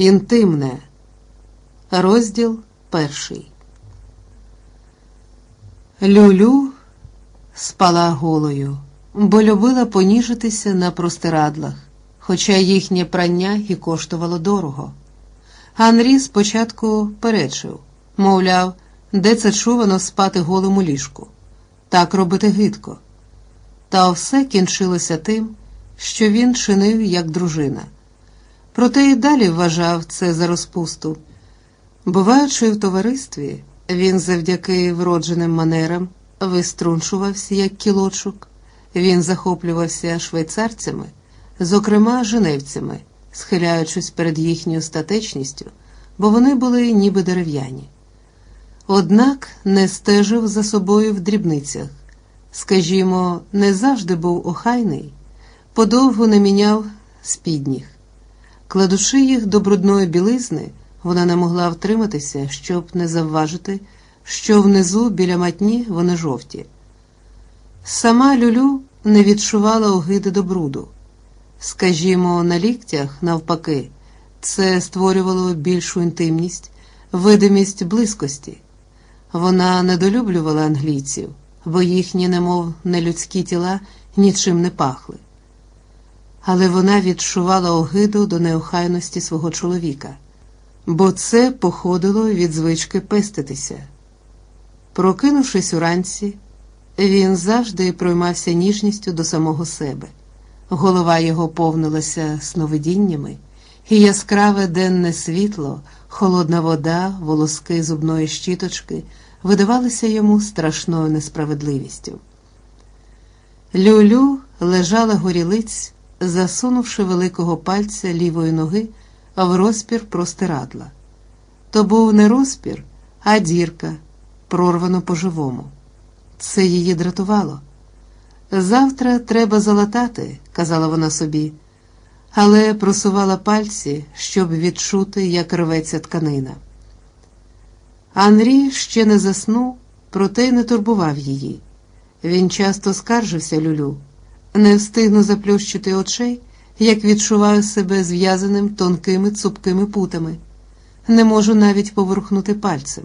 Інтимне. Розділ перший. Люлю спала голою, бо любила поніжитися на простирадлах, хоча їхнє прання і коштувало дорого. Анрі спочатку перечив, мовляв, де це чувано спати голим у ліжку, так робити гидко. Та все кінчилося тим, що він чинив як дружина. Проте й далі вважав це за розпусту. Буваючи в товаристві, він завдяки вродженим манерам виструнчувався як кілочок, він захоплювався швейцарцями, зокрема женевцями, схиляючись перед їхньою статечністю, бо вони були ніби дерев'яні. Однак не стежив за собою в дрібницях, скажімо, не завжди був охайний, подовго не міняв спідніх. Кладучи їх до брудної білизни, вона не могла втриматися, щоб не завважити, що внизу біля матні вони жовті. Сама Люлю не відчувала огиди до бруду. Скажімо, на ліктях, навпаки, це створювало більшу інтимність, видимість близькості. Вона недолюблювала англійців, бо їхні, немов нелюдські тіла, нічим не пахли. Але вона відчувала огиду до неохайності свого чоловіка, бо це походило від звички пеститися. Прокинувшись уранці, він завжди проймався ніжністю до самого себе. Голова його повнилася сновидіннями, і яскраве денне світло, холодна вода, волоски зубної щіточки видавалися йому страшною несправедливістю. Люлю лежала горілиць, засунувши великого пальця лівої ноги в розпір простирадла. То був не розпір, а дірка, прорвано по-живому. Це її дратувало. Завтра треба залатати, казала вона собі, але просувала пальці, щоб відчути, як рветься тканина. Анрі ще не заснув, проте й не турбував її. Він часто скаржився люлю, не встигну заплющити очей, як відчуваю себе зв'язаним тонкими цупкими путами, не можу навіть поворухнути пальцем.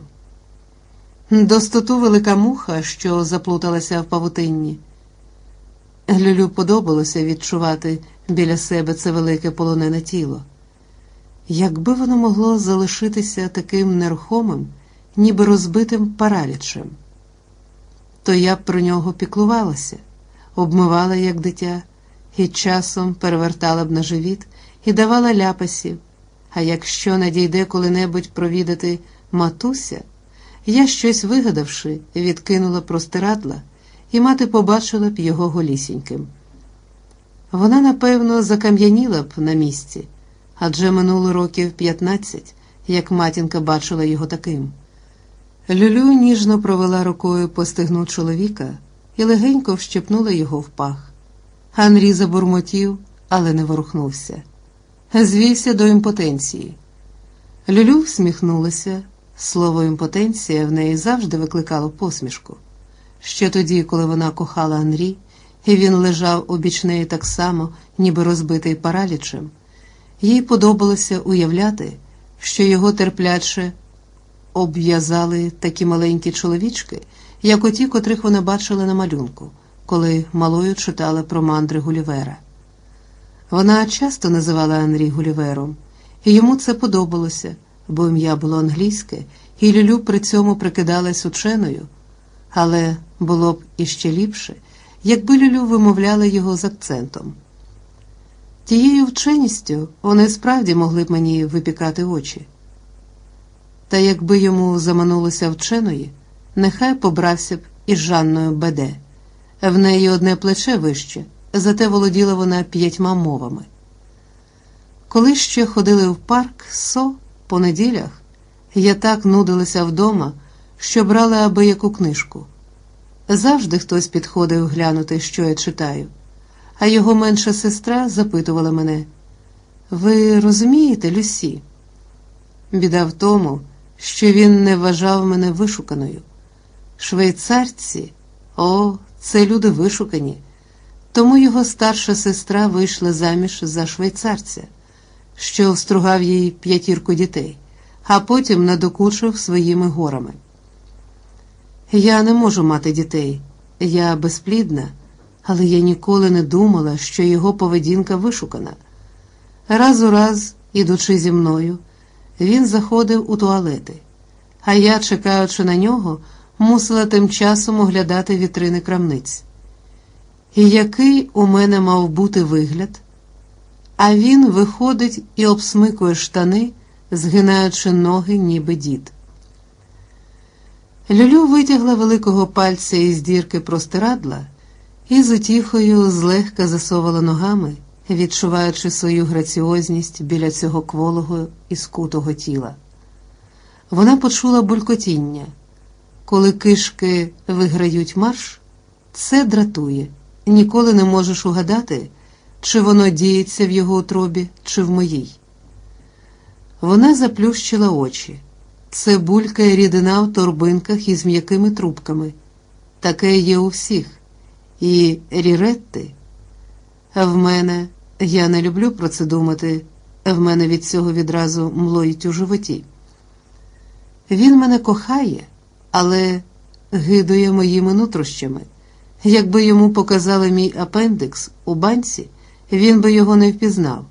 Достоту велика муха, що заплуталася в павутинні. Люлю подобалося відчувати біля себе це велике полонене тіло. Якби воно могло залишитися таким нерухомим, ніби розбитим паралічем, то я б про нього піклувалася, обмивала, як дитя, і часом перевертала б на живіт і давала ляпасів. А якщо надійде коли-небудь провідати матуся, я щось вигадавши, відкинула простирадла, і мати побачила б його голісіньким. Вона, напевно, закам'яніла б на місці, адже минуло років п'ятнадцять, як матінка бачила його таким. Люлю ніжно провела рукою по стегну чоловіка і легенько вщепнула його в пах. Анрі забурмотів, але не ворухнувся. Звівся до імпотенції. Люлю всміхнулася. Слово імпотенція в неї завжди викликало посмішку. Ще тоді, коли вона кохала Анрі, і він лежав обіч неї так само, ніби розбитий паралічем, їй подобалося уявляти, що його терпляче обв'язали такі маленькі чоловічки, як оті, котрих вона бачила на малюнку, коли малою читала про мандри Гулівера. Вона часто називала Анрі Гулівером, і йому це подобалося, бо ім'я було англійське, і Люлю при цьому прикидалась ученою. Але було б іще ліпше, якби Люлю вимовляла його з акцентом. Тією вченістю вони справді могли б мені випікати очі. Та якби йому заманулося вченої, нехай побрався б із Жанною Беде. В неї одне плече вище, зате володіла вона п'ятьма мовами. Коли ще ходили в парк со по неділях, я так нудилася вдома, що брала аби яку книжку. Завжди хтось підходив глянути, що я читаю, а його менша сестра запитувала мене: Ви розумієте, Люсі? Біда в тому, що він не вважав мене вишуканою. Швейцарці, о, це люди вишукані. Тому його старша сестра вийшла заміж за швейцарця, що встругав їй п'ятірку дітей, а потім надокучив своїми горами. Я не можу мати дітей, я безплідна, але я ніколи не думала, що його поведінка вишукана. Раз у раз, ідучи зі мною, він заходив у туалети, а я, чекаючи на нього, мусила тим часом оглядати вітрини крамниць. І який у мене мав бути вигляд? А він виходить і обсмикує штани, згинаючи ноги, ніби дід. Люлю витягла великого пальця із дірки простирадла і з утіхою злегка засовала ногами, відчуваючи свою граціозність біля цього кволого і скутого тіла. Вона почула булькотіння. Коли кишки виграють марш, це дратує, ніколи не можеш угадати, чи воно діється в його утробі, чи в моїй. Вона заплющила очі. Це булькає рідина в торбинках із м'якими трубками. Таке є у всіх. І ріретти. В мене, я не люблю про це думати, в мене від цього відразу млоїть у животі. Він мене кохає, але гидує моїми нутрощами. Якби йому показали мій апендикс у банці, він би його не впізнав.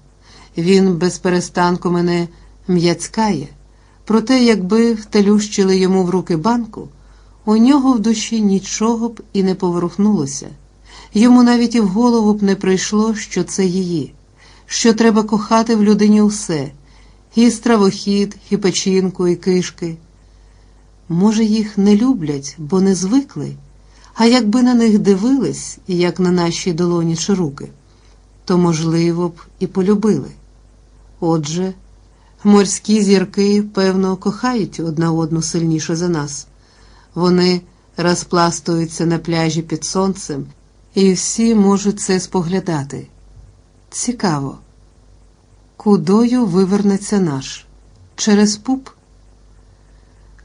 Він без перестанку мене м'яцькає. Проте, якби втелющили йому в руки банку, у нього в душі нічого б і не поворухнулося. Йому навіть і в голову б не прийшло, що це її, що треба кохати в людині усе і стравохід, і печінку, і кишки. Може, їх не люблять, бо не звикли, а якби на них дивились, як на наші долоні чи руки, то, можливо б, і полюбили. Отже, Морські зірки, певно, кохають одна одну сильніше за нас. Вони розпластуються на пляжі під сонцем, і всі можуть це споглядати. Цікаво, кудою вивернеться наш? Через пуп?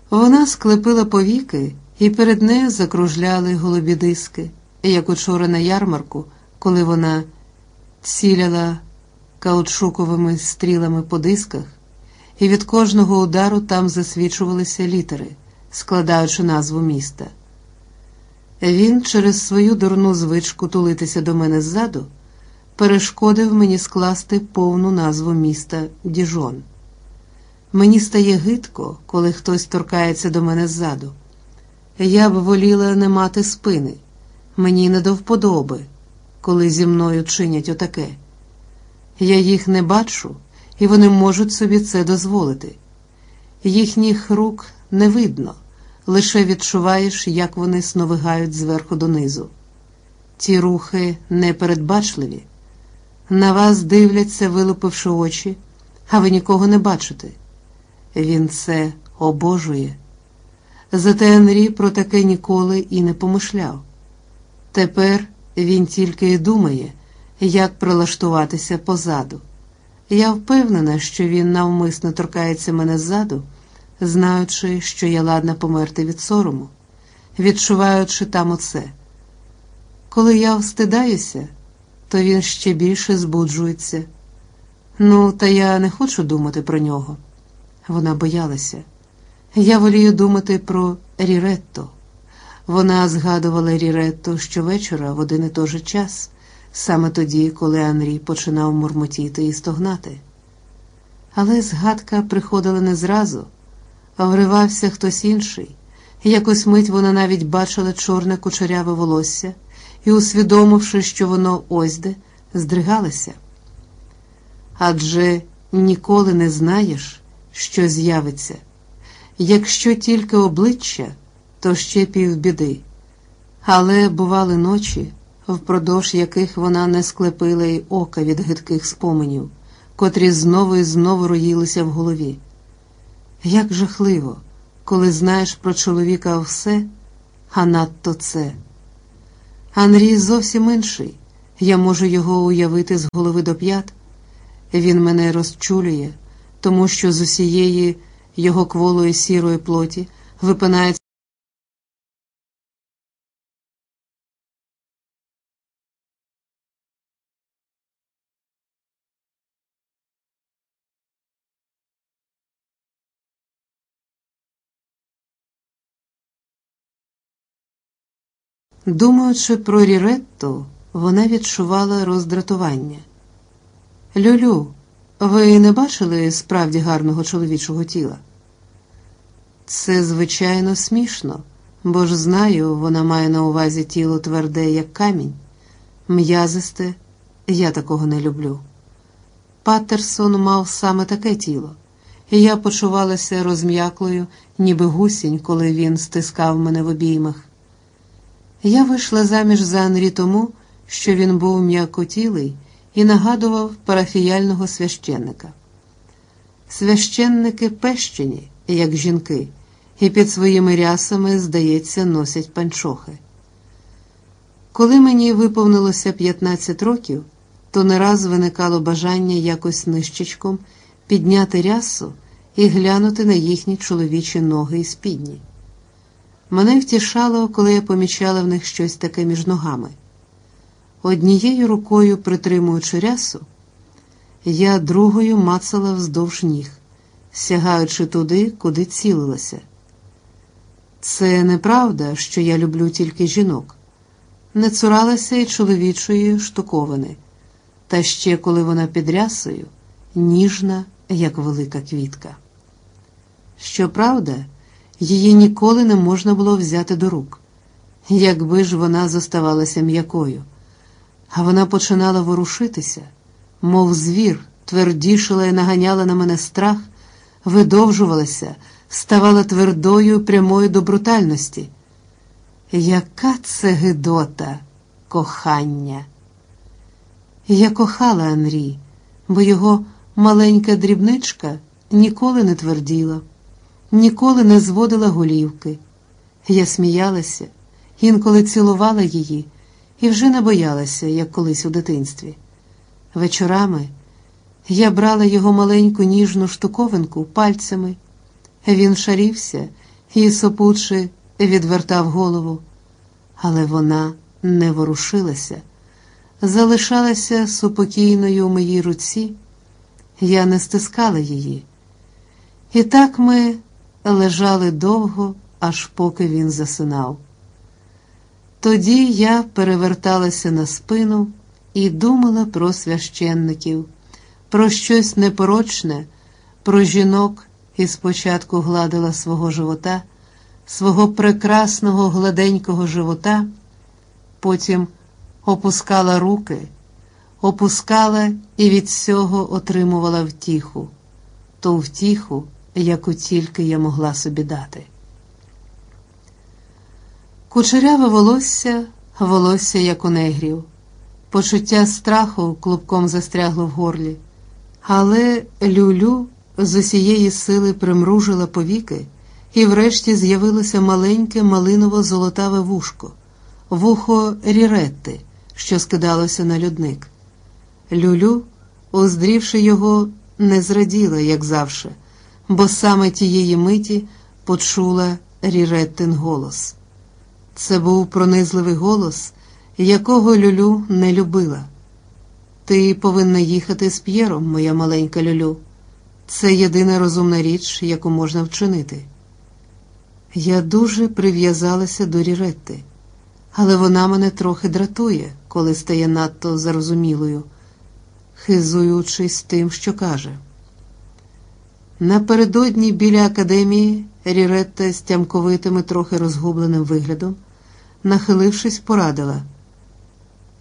Вона склепила повіки, і перед нею закружляли голубі диски, як учора на ярмарку, коли вона ціляла каучуковими стрілами по дисках і від кожного удару там засвічувалися літери, складаючи назву міста. Він через свою дурну звичку тулитися до мене ззаду перешкодив мені скласти повну назву міста Діжон. Мені стає гидко, коли хтось торкається до мене ззаду. Я б воліла не мати спини, мені не до вподоби, коли зі мною чинять отаке. Я їх не бачу і вони можуть собі це дозволити. Їхніх рук не видно, лише відчуваєш, як вони сновигають зверху донизу. Ті рухи непередбачливі. На вас дивляться, вилупивши очі, а ви нікого не бачите. Він це обожує. Зате Анрі про таке ніколи і не помишляв. Тепер він тільки й думає, як прилаштуватися позаду. Я впевнена, що він навмисно торкається мене ззаду, знаючи, що я ладна померти від сорому, відчуваючи там оце. Коли я встидаюся, то він ще більше збуджується. Ну, та я не хочу думати про нього. Вона боялася. Я волію думати про Ріретто. Вона згадувала Ріретто щовечора в один і той же час саме тоді, коли Анрій починав мурмотіти і стогнати. Але згадка приходила не зразу, а вривався хтось інший. Якось мить вона навіть бачила чорне кучеряве волосся і, усвідомивши, що воно ось де, здригалася. Адже ніколи не знаєш, що з'явиться. Якщо тільки обличчя, то ще півбіди. Але бували ночі впродовж яких вона не склепила й ока від гидких споменів, котрі знову і знову роїлися в голові. Як жахливо, коли знаєш про чоловіка все, а надто це. Анрій зовсім інший. Я можу його уявити з голови до п'ят. Він мене розчулює, тому що з усієї його кволої сірої плоті випинається. Думаючи про Ріретту, вона відчувала роздратування. Люлю, ви не бачили справді гарного чоловічого тіла? Це, звичайно, смішно, бо ж знаю, вона має на увазі тіло тверде, як камінь, м'язисте, я такого не люблю. Паттерсон мав саме таке тіло, і я почувалася розм'яклою, ніби гусінь, коли він стискав мене в обіймах. Я вийшла заміж за Анрі тому, що він був м'якотілий і нагадував парафіяльного священника. Священники пещені, як жінки, і під своїми рясами, здається, носять панчохи. Коли мені виповнилося 15 років, то не раз виникало бажання якось нищечком підняти рясу і глянути на їхні чоловічі ноги і спідні. Мене втішало, коли я помічала в них щось таке між ногами. Однією рукою притримуючи рясу, я другою мацала вздовж ніг, сягаючи туди, куди цілилася. Це неправда, що я люблю тільки жінок, не цуралася й чоловічої штуковини, та ще коли вона під рясою, ніжна, як велика квітка. Щоправда, її ніколи не можна було взяти до рук, якби ж вона зоставалася м'якою, а вона починала ворушитися, мов звір, твердішила і наганяла на мене страх, видовжувалася, ставала твердою, прямою до брутальності. Яка це гидота, кохання! Я кохала Анрі, бо його маленька дрібничка ніколи не тверділа ніколи не зводила голівки. Я сміялася, інколи цілувала її і вже не боялася, як колись у дитинстві. Вечорами я брала його маленьку ніжну штуковинку пальцями. Він шарівся і сопуче відвертав голову, але вона не ворушилася, залишалася супокійною у моїй руці. Я не стискала її. І так ми лежали довго, аж поки він засинав. Тоді я переверталася на спину і думала про священників, про щось непорочне, про жінок і спочатку гладила свого живота, свого прекрасного гладенького живота, потім опускала руки, опускала і від цього отримувала втіху, ту втіху яку тільки я могла собі дати. Кучеряве волосся, волосся, як у негрів, почуття страху клубком застрягло в горлі, але Люлю з усієї сили примружила повіки, і врешті з'явилося маленьке малиново-золотаве вушко, вухо Ріретти, що скидалося на людник. Люлю, уздрівши його, не зраділа, як завше бо саме тієї миті почула Ріреттин голос. Це був пронизливий голос, якого Люлю не любила. Ти повинна їхати з П'єром, моя маленька Люлю. Це єдина розумна річ, яку можна вчинити. Я дуже прив'язалася до Ріретти, але вона мене трохи дратує, коли стає надто зарозумілою, хизуючись тим, що каже. Напередодні біля академії Ріретта з тямковитим трохи розгубленим виглядом, нахилившись, порадила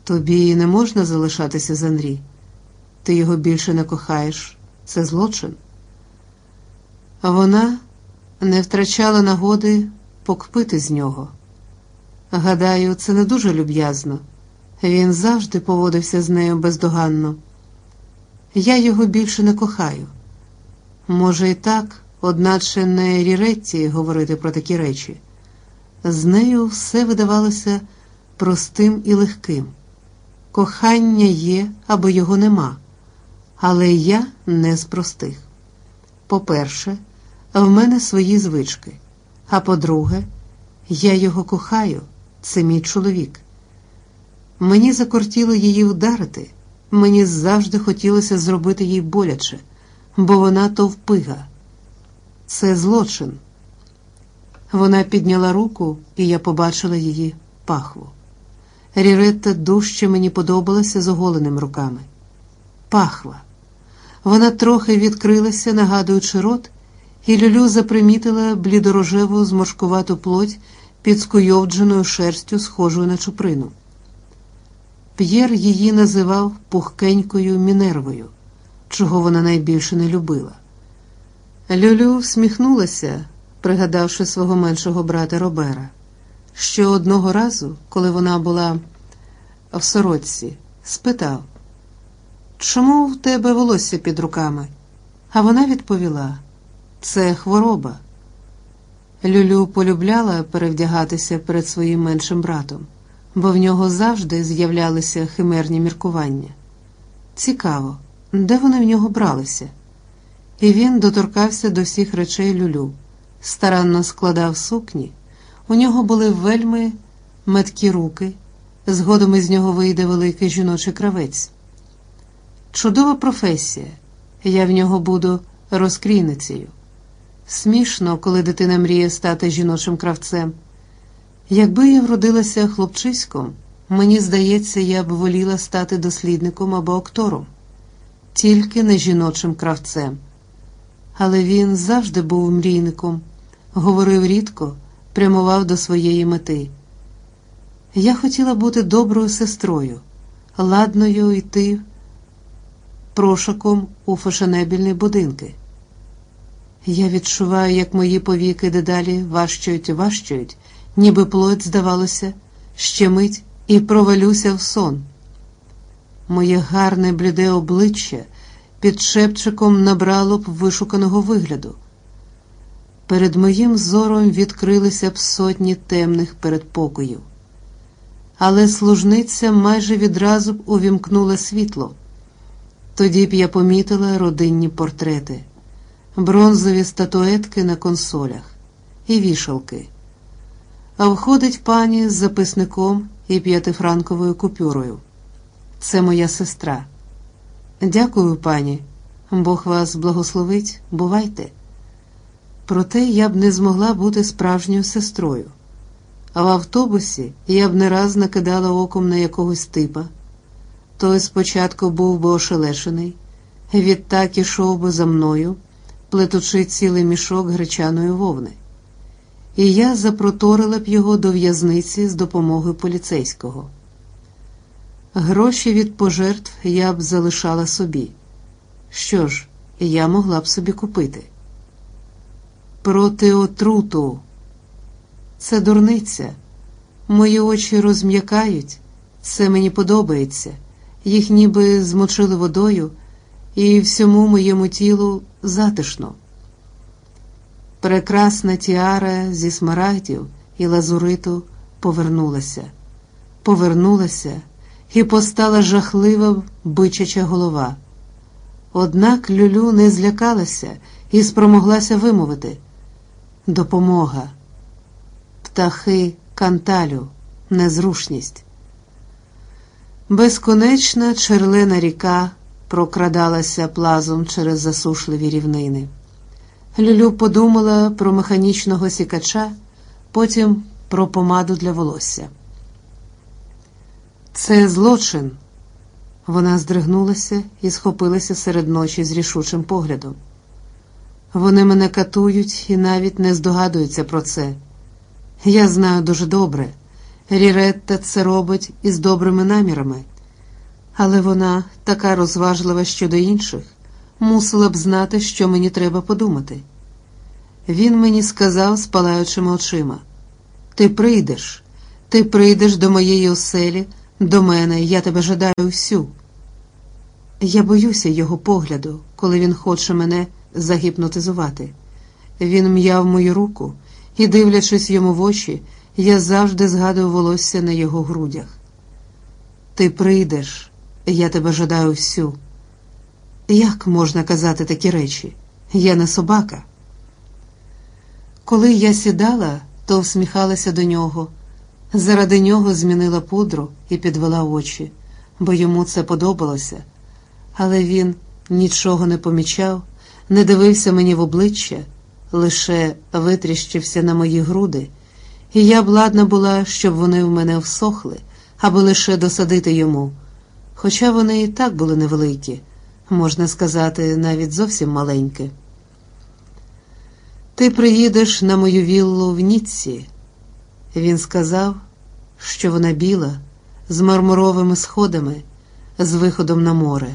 тобі не можна залишатися з Анрі. Ти його більше не кохаєш, це злочин. Вона не втрачала нагоди покпити з нього. Гадаю, це не дуже люб'язно. Він завжди поводився з нею бездоганно. Я його більше не кохаю. Може, і так, одначе не Ріретті говорити про такі речі. З нею все видавалося простим і легким. Кохання є або його нема, але я не з простих. По-перше, в мене свої звички, а по-друге, я його кохаю, це мій чоловік. Мені закортіло її вдарити, мені завжди хотілося зробити їй боляче бо вона товпига. Це злочин. Вона підняла руку, і я побачила її пахву. Ріретта дужче мені подобалася з оголеними руками. Пахва. Вона трохи відкрилася, нагадуючи рот, і Люлю запримітила блідорожеву зморшкувату плоть під скуйовдженою шерстю, схожою на чуприну. П'єр її називав пухкенькою мінервою, чого вона найбільше не любила. Люлю всміхнулася, пригадавши свого меншого брата Робера, що одного разу, коли вона була в сорочці, спитав, чому в тебе волосся під руками? А вона відповіла: це хвороба. Люлю полюбляла перевдягатися перед своїм меншим братом, бо в нього завжди з'являлися химерні міркування. Цікаво, де вони в нього бралися? І він доторкався до всіх речей люлю, старанно складав сукні. У нього були вельми меткі руки, згодом із нього вийде великий жіночий кравець. Чудова професія, я в нього буду розкрійницею. Смішно, коли дитина мріє стати жіночим кравцем. Якби я вродилася хлопчиськом, мені здається, я б воліла стати дослідником або актором, тільки не жіночим кравцем. Але він завжди був мрійником, говорив рідко, прямував до своєї мети. Я хотіла бути доброю сестрою, ладною йти прошаком у фешенебільні будинки. Я відчуваю, як мої повіки дедалі важчають і важчають, ніби плоть, здавалося, ще мить і провалюся в сон. Моє гарне бліде обличчя під шепчиком набрало б вишуканого вигляду. Перед моїм зором відкрилися б сотні темних передпокоїв. Але служниця майже відразу б увімкнула світло. Тоді б я помітила родинні портрети, бронзові статуетки на консолях і вішалки. А входить пані з записником і п'ятифранковою купюрою. Це моя сестра. Дякую, пані. Бог вас благословить, бувайте. Проте я б не змогла бути справжньою сестрою. А в автобусі я б не раз накидала оком на якогось типа. Той спочатку був би ошелешений, відтак ішов би за мною, плетучи цілий мішок гречаної вовни. І я запроторила б його до в'язниці з допомогою поліцейського. Гроші від пожертв я б залишала собі. Що ж, я могла б собі купити. Проти отруту. Це дурниця. Мої очі розм'якають, це мені подобається. Їх ніби змочили водою, і всьому моєму тілу затишно. Прекрасна тіара зі смарагдів і лазуриту повернулася, повернулася і постала жахлива бичача голова. Однак Люлю не злякалася і спромоглася вимовити допомога, птахи канталю, незрушність. Безконечна черлена ріка прокрадалася плазом через засушливі рівнини. Люлю подумала про механічного сікача, потім про помаду для волосся. Це злочин. Вона здригнулася і схопилася серед ночі з рішучим поглядом. Вони мене катують і навіть не здогадуються про це. Я знаю дуже добре. Ріретта це робить із добрими намірами, але вона, така розважлива щодо інших, мусила б знати, що мені треба подумати. Він мені сказав, спалаючими очима: Ти прийдеш, ти прийдеш до моєї оселі, до мене, я тебе жадаю всю. Я боюся його погляду, коли він хоче мене загіпнотизувати. Він м'яв мою руку і, дивлячись йому в очі, я завжди згадую волосся на його грудях. Ти прийдеш, я тебе жадаю всю. Як можна казати такі речі? Я не собака. Коли я сідала, то всміхалася до нього. Заради нього змінила пудру і підвела очі, бо йому це подобалося. Але він нічого не помічав, не дивився мені в обличчя, лише витріщився на мої груди і я б ладна була, щоб вони в мене всохли, аби лише досадити йому. Хоча вони і так були невеликі, можна сказати, навіть зовсім маленькі. Ти приїдеш на мою віллу в Ніцці. Він сказав, що вона біла, з мармуровими сходами, з виходом на море,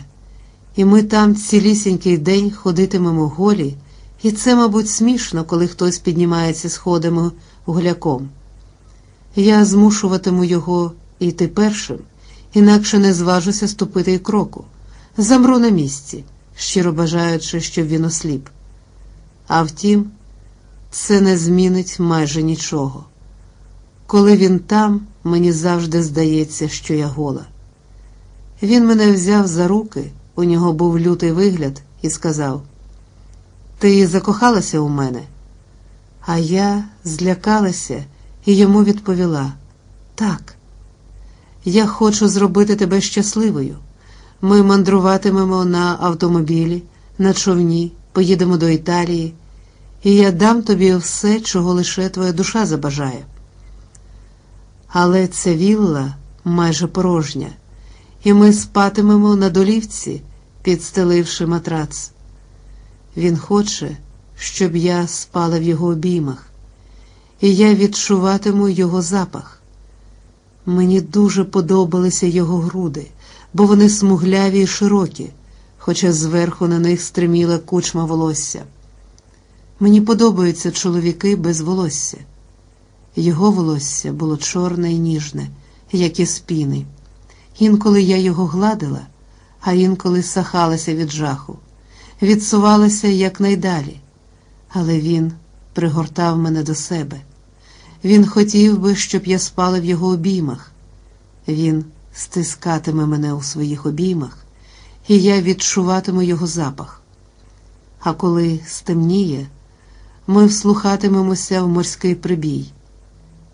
і ми там цілісінький день ходитимемо голі, і це, мабуть, смішно, коли хтось піднімається сходами гуляком. Я змушуватиму його йти першим, інакше не зважуся ступити й кроку. Замру на місці, щиро бажаючи, щоб він осліп. А втім, це не змінить майже нічого. Коли він там, мені завжди здається, що я гола. Він мене взяв за руки, у нього був лютий вигляд, і сказав: Ти закохалася у мене? А я злякалася і йому відповіла: Так, я хочу зробити тебе щасливою. Ми мандруватимемо на автомобілі, на човні, поїдемо до Італії, і я дам тобі все, чого лише твоя душа забажає. Але ця вілла майже порожня, і ми спатимемо на долівці, підстеливши матрац. Він хоче, щоб я спала в його обіймах, і я відчуватиму його запах. Мені дуже подобалися його груди, бо вони смугляві й широкі, хоча зверху на них стриміла кучма волосся. Мені подобаються чоловіки без волосся. Його волосся було чорне і ніжне, як і спіни. Інколи я його гладила, а інколи сахалася від жаху, відсувалася якнайдалі. Але він пригортав мене до себе. Він хотів би, щоб я спала в його обіймах. Він стискатиме мене у своїх обіймах, і я відчуватиму його запах. А коли стемніє, ми вслухатимемося в морський прибій.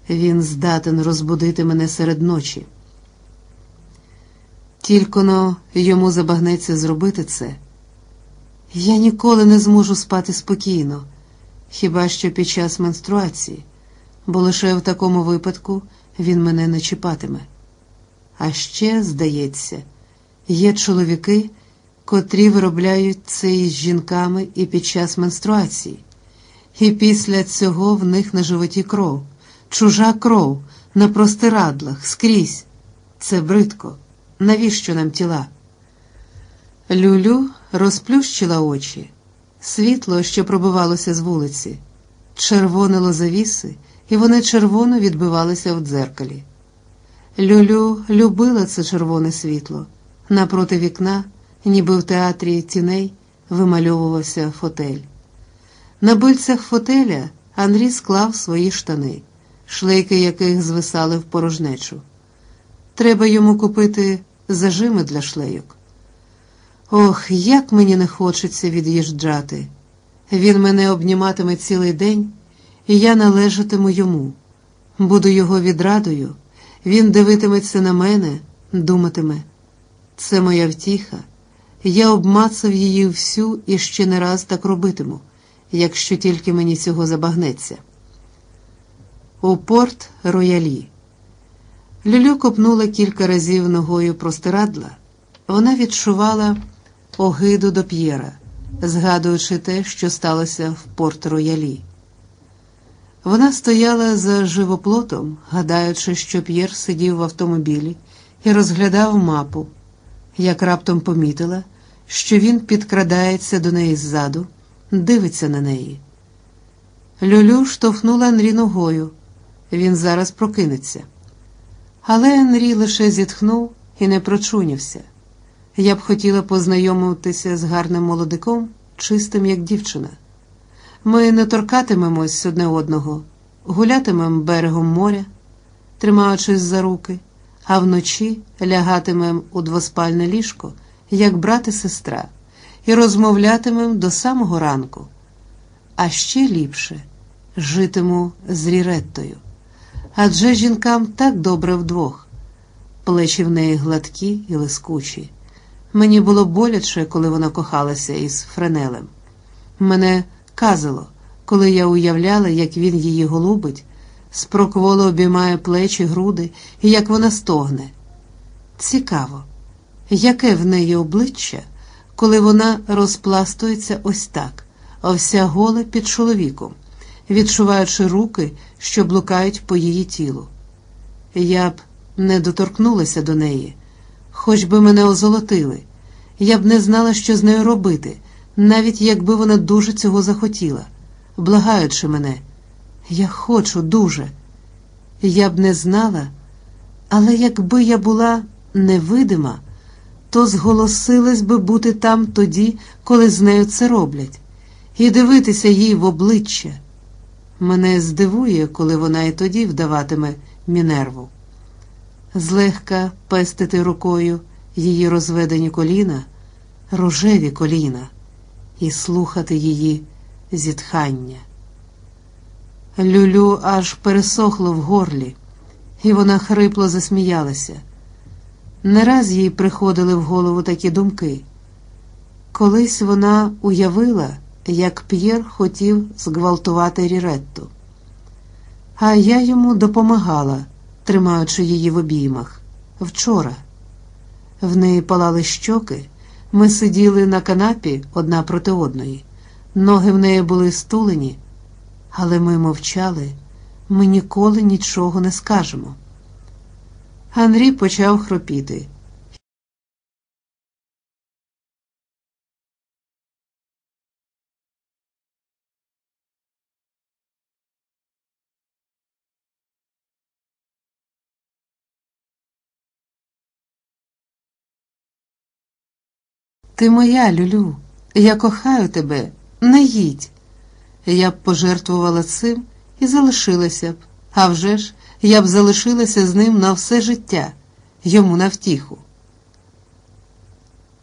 Він здатен розбудити мене серед ночі. Тільки но йому забагнеться зробити це. Я ніколи не зможу спати спокійно, хіба що під час менструації, бо лише в такому випадку він мене не чіпатиме. А ще, здається, є чоловіки, котрі виробляють це із жінками і під час менструації, і після цього в них на животі кров, чужа кров на простирадлах, скрізь. Це бридко. Навіщо нам тіла? Люлю розплющила очі, світло, що пробивалося з вулиці, червонило завіси, і вони червоно відбивалися в дзеркалі. Люлю любила це червоне світло. Напроти вікна, ніби в театрі тіней, вимальовувався фотель. На бильцях фотеля Андрій склав свої штани, шлейки яких звисали в порожнечу. Треба йому купити зажими для шлейок. Ох, як мені не хочеться від'їжджати. Він мене обніматиме цілий день, і я належатиму йому. Буду його відрадою, він дивитиметься на мене, думатиме. Це моя втіха. Я обмацав її всю і ще не раз так робитиму, якщо тільки мені цього забагнеться. У порт роялі. Люлю копнула кілька разів ногою простирадла. Вона відчувала огиду до П'єра, згадуючи те, що сталося в порт роялі. Вона стояла за живоплотом, гадаючи, що П'єр сидів в автомобілі і розглядав мапу, як раптом помітила, що він підкрадається до неї ззаду, дивиться на неї. Люлю штовхнула Анрі ногою. Він зараз прокинеться. Але Анрі лише зітхнув і не прочунявся. Я б хотіла познайомитися з гарним молодиком, чистим, як дівчина. Ми не торкатимемось одне одного, гулятимемо берегом моря, тримаючись за руки, а вночі лягатимемо у двоспальне ліжко, як брат і сестра, і розмовлятимемо до самого ранку. А ще ліпше житиму з Ріреттою. Адже жінкам так добре вдвох, плечі в неї гладкі і лискучі. Мені було боляче, коли вона кохалася із Френелем. Мене казало, коли я уявляла, як він її голубить, спрокволо обіймає плечі, груди, і як вона стогне. Цікаво, яке в неї обличчя, коли вона розпластується ось так, вся гола під чоловіком, відчуваючи руки, що блукають по її тілу. Я б не доторкнулася до неї, хоч би мене озолотили. Я б не знала, що з нею робити, навіть якби вона дуже цього захотіла, благаючи мене. Я хочу дуже. Я б не знала, але якби я була невидима, то зголосилась би бути там тоді, коли з нею це роблять, і дивитися їй в обличчя. Мене здивує, коли вона і тоді вдаватиме мінерву. Злегка пестити рукою її розведені коліна, рожеві коліна, і слухати її зітхання. Люлю аж пересохло в горлі, і вона хрипло засміялася. Не раз їй приходили в голову такі думки. Колись вона уявила, як П'єр хотів зґвалтувати Ріретту. А я йому допомагала, тримаючи її в обіймах. Вчора. В неї палали щоки, ми сиділи на канапі одна проти одної. Ноги в неї були стулені, але ми мовчали, ми ніколи нічого не скажемо. Андрій почав хропіти. Ти моя, Люлю, я кохаю тебе, не їдь. Я б пожертвувала цим і залишилася б, а вже ж я б залишилася з ним на все життя, йому на втіху.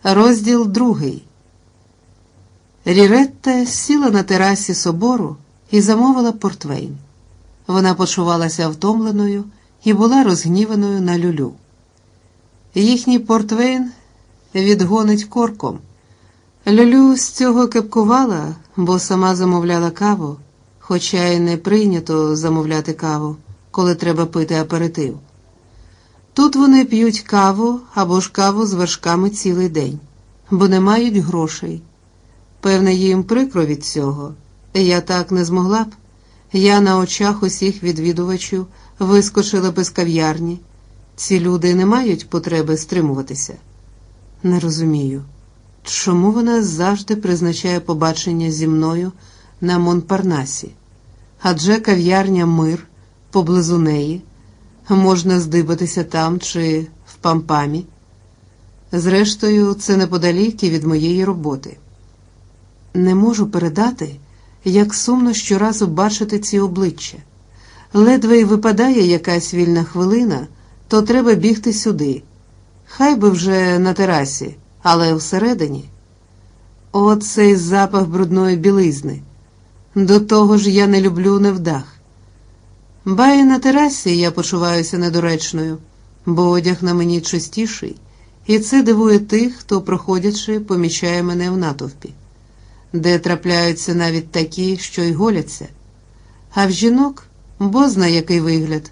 Розділ другий. Ріретта сіла на терасі собору і замовила портвейн. Вона почувалася втомленою і була розгніваною на люлю. Їхній портвейн відгонить корком. Люлю з цього кепкувала, бо сама замовляла каву, хоча й не прийнято замовляти каву, коли треба пити аперитив. Тут вони п'ють каву або ж каву з вершками цілий день, бо не мають грошей. Певне, їм прикро від цього. Я так не змогла б. Я на очах усіх відвідувачів вискочила без кав'ярні. Ці люди не мають потреби стримуватися. Не розумію, чому вона завжди призначає побачення зі мною на Монпарнасі, адже кав'ярня мир поблизу неї, можна здибатися там чи в пампамі. Зрештою, це неподалік і від моєї роботи. Не можу передати, як сумно щоразу бачити ці обличчя. Ледве й випадає якась вільна хвилина, то треба бігти сюди. Хай би вже на терасі, але всередині. Оцей запах брудної білизни. До того ж я не люблю невдах. Ба і на терасі я почуваюся недоречною, бо одяг на мені чистіший, і це дивує тих, хто, проходячи, помічає мене в натовпі, де трапляються навіть такі, що й голяться. А в жінок бозна який вигляд.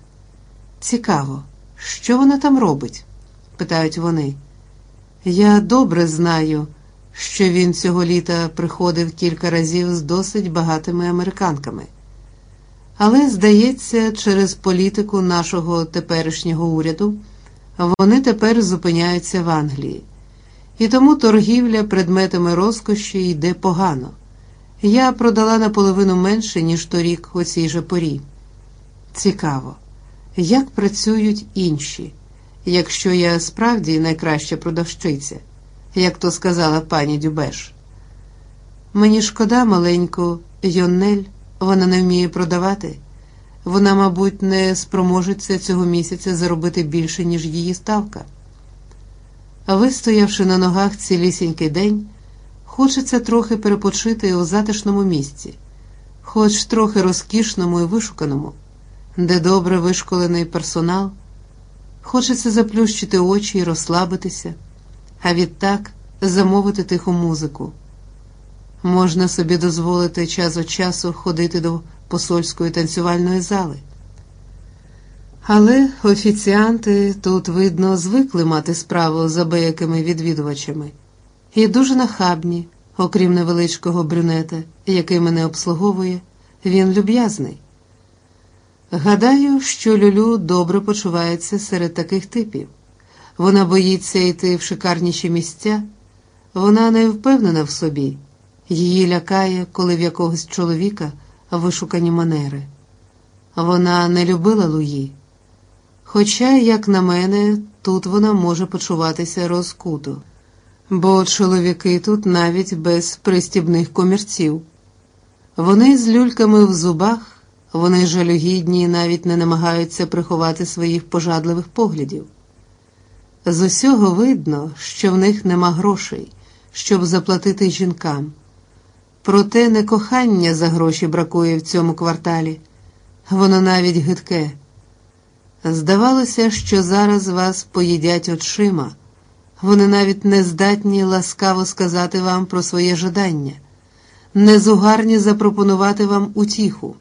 Цікаво, що вона там робить? Питають вони. Я добре знаю, що він цього літа приходив кілька разів з досить багатими американками. Але, здається, через політику нашого теперішнього уряду вони тепер зупиняються в Англії. І тому торгівля предметами розкоші йде погано. Я продала наполовину менше, ніж торік у цій же порі. Цікаво, як працюють інші якщо я справді найкраща продавщиця, як то сказала пані Дюбеш. Мені шкода маленьку Йоннель, вона не вміє продавати. Вона, мабуть, не спроможеться цього місяця заробити більше, ніж її ставка. А вистоявши на ногах цілісінький день, хочеться трохи перепочити у затишному місці, хоч трохи розкішному і вишуканому, де добре вишколений персонал. Хочеться заплющити очі і розслабитися, а відтак замовити тиху музику. Можна собі дозволити час від часу ходити до посольської танцювальної зали. Але офіціанти тут, видно, звикли мати справу з абиякими відвідувачами і дуже нахабні, окрім невеличкого брюнета, який мене обслуговує, він люб'язний. Гадаю, що Люлю добре почувається серед таких типів. Вона боїться йти в шикарніші місця, вона не впевнена в собі, її лякає, коли в якогось чоловіка вишукані манери. Вона не любила Луї. Хоча, як на мене, тут вона може почуватися розкуто, бо чоловіки тут навіть без пристібних комірців. Вони з люльками в зубах. Вони жалюгідні і навіть не намагаються приховати своїх пожадливих поглядів. З усього видно, що в них нема грошей, щоб заплатити жінкам. Проте не кохання за гроші бракує в цьому кварталі, воно навіть гидке. Здавалося, що зараз вас поїдять очима, вони навіть не здатні ласкаво сказати вам про своє жадання, не зугарні запропонувати вам утіху.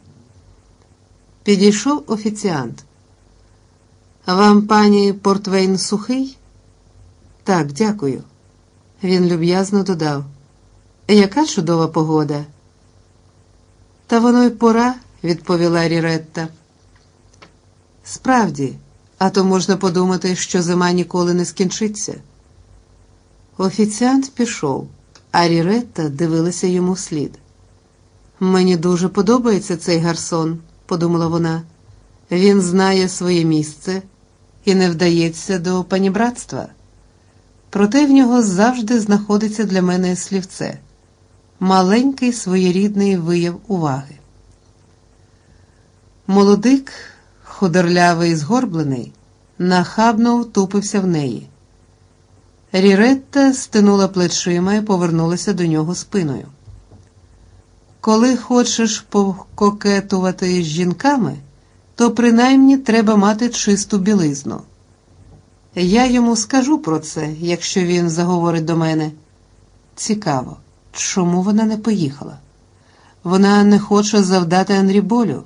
Підійшов офіціант. Вам, пані Портвейн, сухий? Так, дякую. Він люб'язно додав. Яка чудова погода? Та воно й пора, відповіла Ріретта. Справді, а то можна подумати, що зима ніколи не скінчиться. Офіціант пішов, а Ріретта дивилася йому вслід. Мені дуже подобається цей гарсон подумала вона. Він знає своє місце і не вдається до панібратства. Проте в нього завжди знаходиться для мене слівце, маленький своєрідний вияв уваги. Молодик, худорлявий і згорблений, нахабно втупився в неї. Ріретта стинула плечима і повернулася до нього спиною. Коли хочеш пококетувати з жінками, то принаймні треба мати чисту білизну. Я йому скажу про це, якщо він заговорить до мене. Цікаво, чому вона не поїхала? Вона не хоче завдати Анрі болю.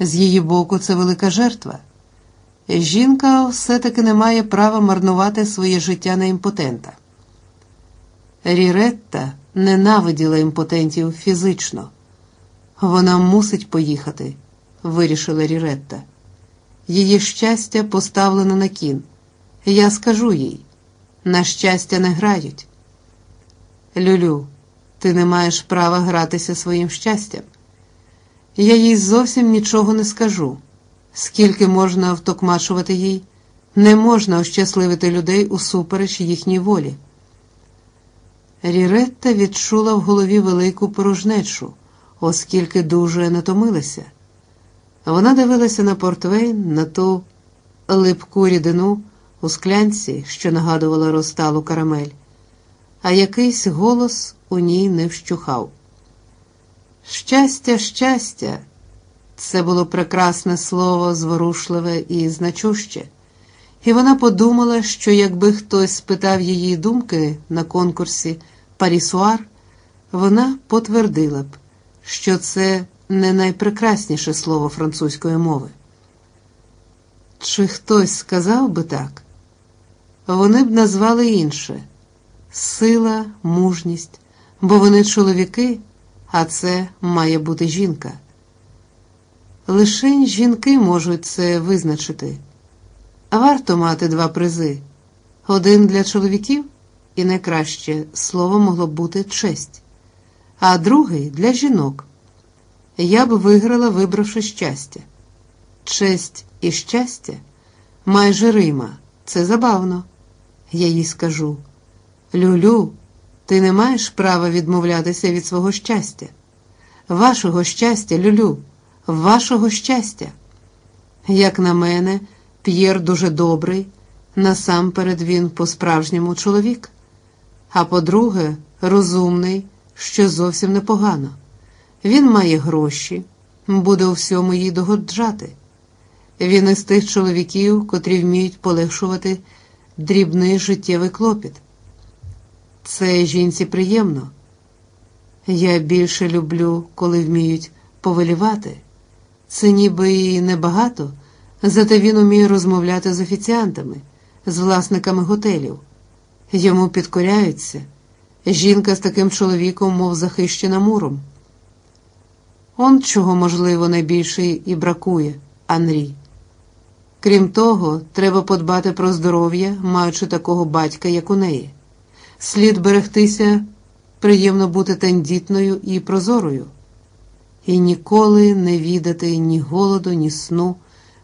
З її боку, це велика жертва. Жінка все-таки не має права марнувати своє життя на імпотента. Ріретта ненавиділа імпотентів фізично. Вона мусить поїхати, вирішила Ріретта. Її щастя поставлено на кін. Я скажу їй на щастя не грають. Люлю, ти не маєш права гратися своїм щастям. Я їй зовсім нічого не скажу. Скільки можна втокмачувати їй, не можна ощасливити людей усупереч їхній волі. Ріретта відчула в голові велику порожнечу, оскільки дуже натомилася. Вона дивилася на портвейн, на ту липку рідину у склянці, що нагадувала розталу карамель, а якийсь голос у ній не вщухав. Щастя, щастя, це було прекрасне слово, зворушливе і значуще. І вона подумала, що якби хтось спитав її думки на конкурсі Парісуар, вона потвердила б, що це не найпрекрасніше слово французької мови. Чи хтось сказав би так? Вони б назвали інше сила, мужність, бо вони чоловіки, а це має бути жінка. Лишень жінки можуть це визначити. Варто мати два призи: один для чоловіків, і найкраще слово могло б бути честь, а другий для жінок. Я б виграла, вибравши щастя. Честь і щастя майже Рима. Це забавно. Я їй скажу: Люлю, ти не маєш права відмовлятися від свого щастя. Вашого щастя, Люлю, вашого щастя. Як на мене, П'єр дуже добрий, насамперед він по-справжньому чоловік, а по-друге, розумний, що зовсім непогано. Він має гроші, буде у всьому їй догоджати. Він із тих чоловіків, котрі вміють полегшувати дрібний життєвий клопіт. Це жінці приємно. Я більше люблю, коли вміють повелівати. Це ніби і небагато Зате він уміє розмовляти з офіціантами, з власниками готелів. Йому підкоряються. Жінка з таким чоловіком, мов захищена муром. Он чого, можливо, найбільше і бракує, Анрі. Крім того, треба подбати про здоров'я, маючи такого батька, як у неї. Слід берегтися, приємно бути тендітною і прозорою, і ніколи не відати ні голоду, ні сну,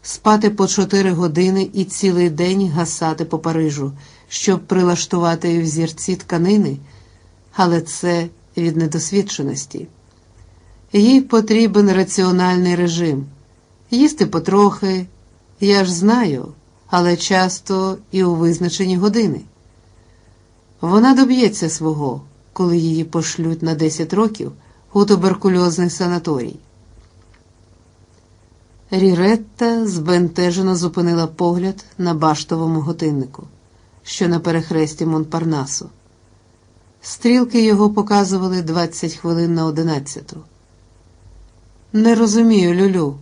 спати по чотири години і цілий день гасати по Парижу, щоб прилаштувати взірці тканини, але це від недосвідченості. Їй потрібен раціональний режим, їсти потрохи, я ж знаю, але часто і у визначені години. Вона доб'ється свого, коли її пошлють на 10 років у туберкульозний санаторій. Ріретта збентежено зупинила погляд на баштовому годиннику, що на перехресті Монпарнасу. Стрілки його показували 20 хвилин на одинадцяту. Не розумію, Люлю,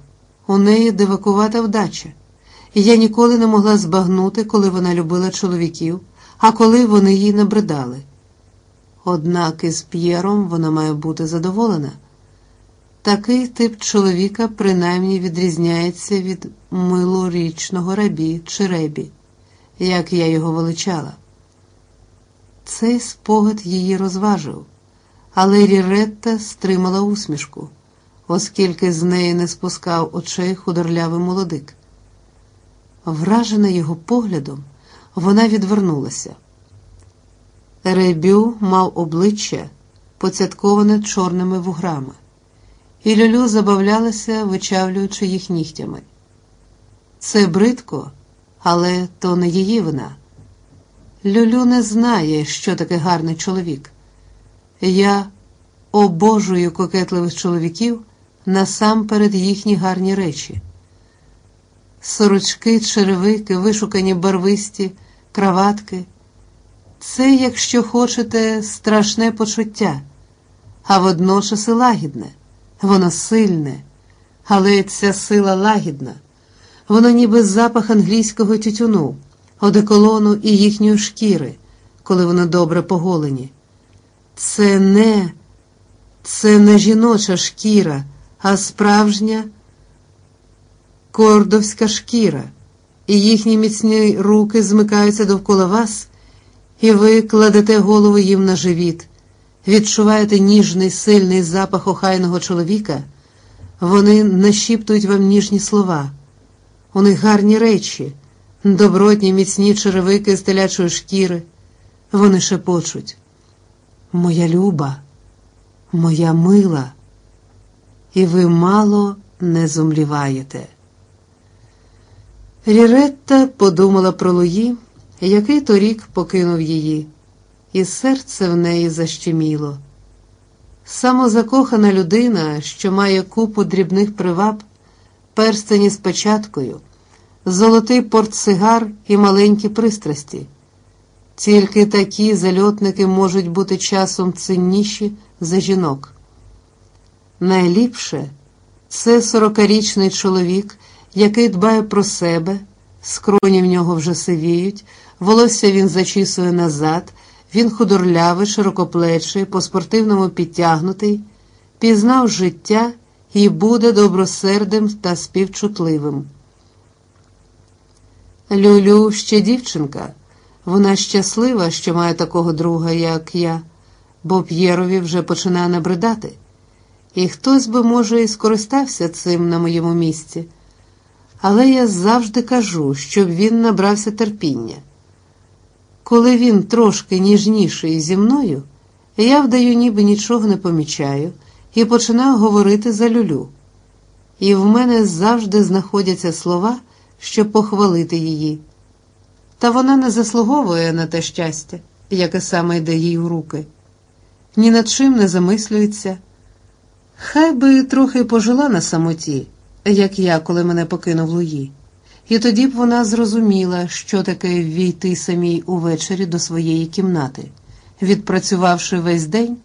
у неї дивакувата вдача. Я ніколи не могла збагнути, коли вона любила чоловіків, а коли вони їй набридали. Однак із П'єром вона має бути задоволена. Такий тип чоловіка принаймні відрізняється від милорічного рабі чи ребі, як я його величала. Цей спогад її розважив, але Ріретта стримала усмішку, оскільки з неї не спускав очей худорлявий молодик. Вражена його поглядом, вона відвернулася. Ребю мав обличчя, поцятковане чорними вуграми, і Люлю забавлялася, вичавлюючи їх нігтями. Це бридко, але то не її вина. Люлю не знає, що таке гарний чоловік. Я обожую кокетливих чоловіків насамперед їхні гарні речі. Сорочки, черевики, вишукані барвисті, краватки. Це, якщо хочете, страшне почуття, а водночас і лагідне, воно сильне, але ця сила лагідна, воно ніби запах англійського тютюну, одеколону і їхньої шкіри, коли вони добре поголені. Це не, це не жіноча шкіра, а справжня кордовська шкіра, і їхні міцні руки змикаються довкола вас, і ви кладете голову їм на живіт, відчуваєте ніжний, сильний запах охайного чоловіка, вони нашіптують вам ніжні слова, у них гарні речі, добротні міцні черевики з телячої шкіри. Вони шепочуть. Моя люба, моя мила, і ви мало не зумліваєте. Ріретта подумала про Луї, який торік покинув її, і серце в неї защеміло. Самозакохана людина, що має купу дрібних приваб, перстені з печаткою, золотий портсигар і маленькі пристрасті. Тільки такі зальотники можуть бути часом цінніші за жінок. Найліпше це сорокарічний чоловік який дбає про себе, скроні в нього вже сивіють, волосся він зачісує назад, він худорлявий, широкоплечий, по спортивному підтягнутий, пізнав життя і буде добросердим та співчутливим. Люлю ще дівчинка, вона щаслива, що має такого друга, як я, бо П'єрові вже починає набридати. І хтось би, може, і скористався цим на моєму місці але я завжди кажу, щоб він набрався терпіння. Коли він трошки ніжніший зі мною, я вдаю, ніби нічого не помічаю, і починаю говорити за люлю. І в мене завжди знаходяться слова, щоб похвалити її. Та вона не заслуговує на те щастя, яке саме йде їй в руки, ні над чим не замислюється. Хай би трохи пожила на самоті як я, коли мене покинув Луї. І тоді б вона зрозуміла, що таке війти самій увечері до своєї кімнати, відпрацювавши весь день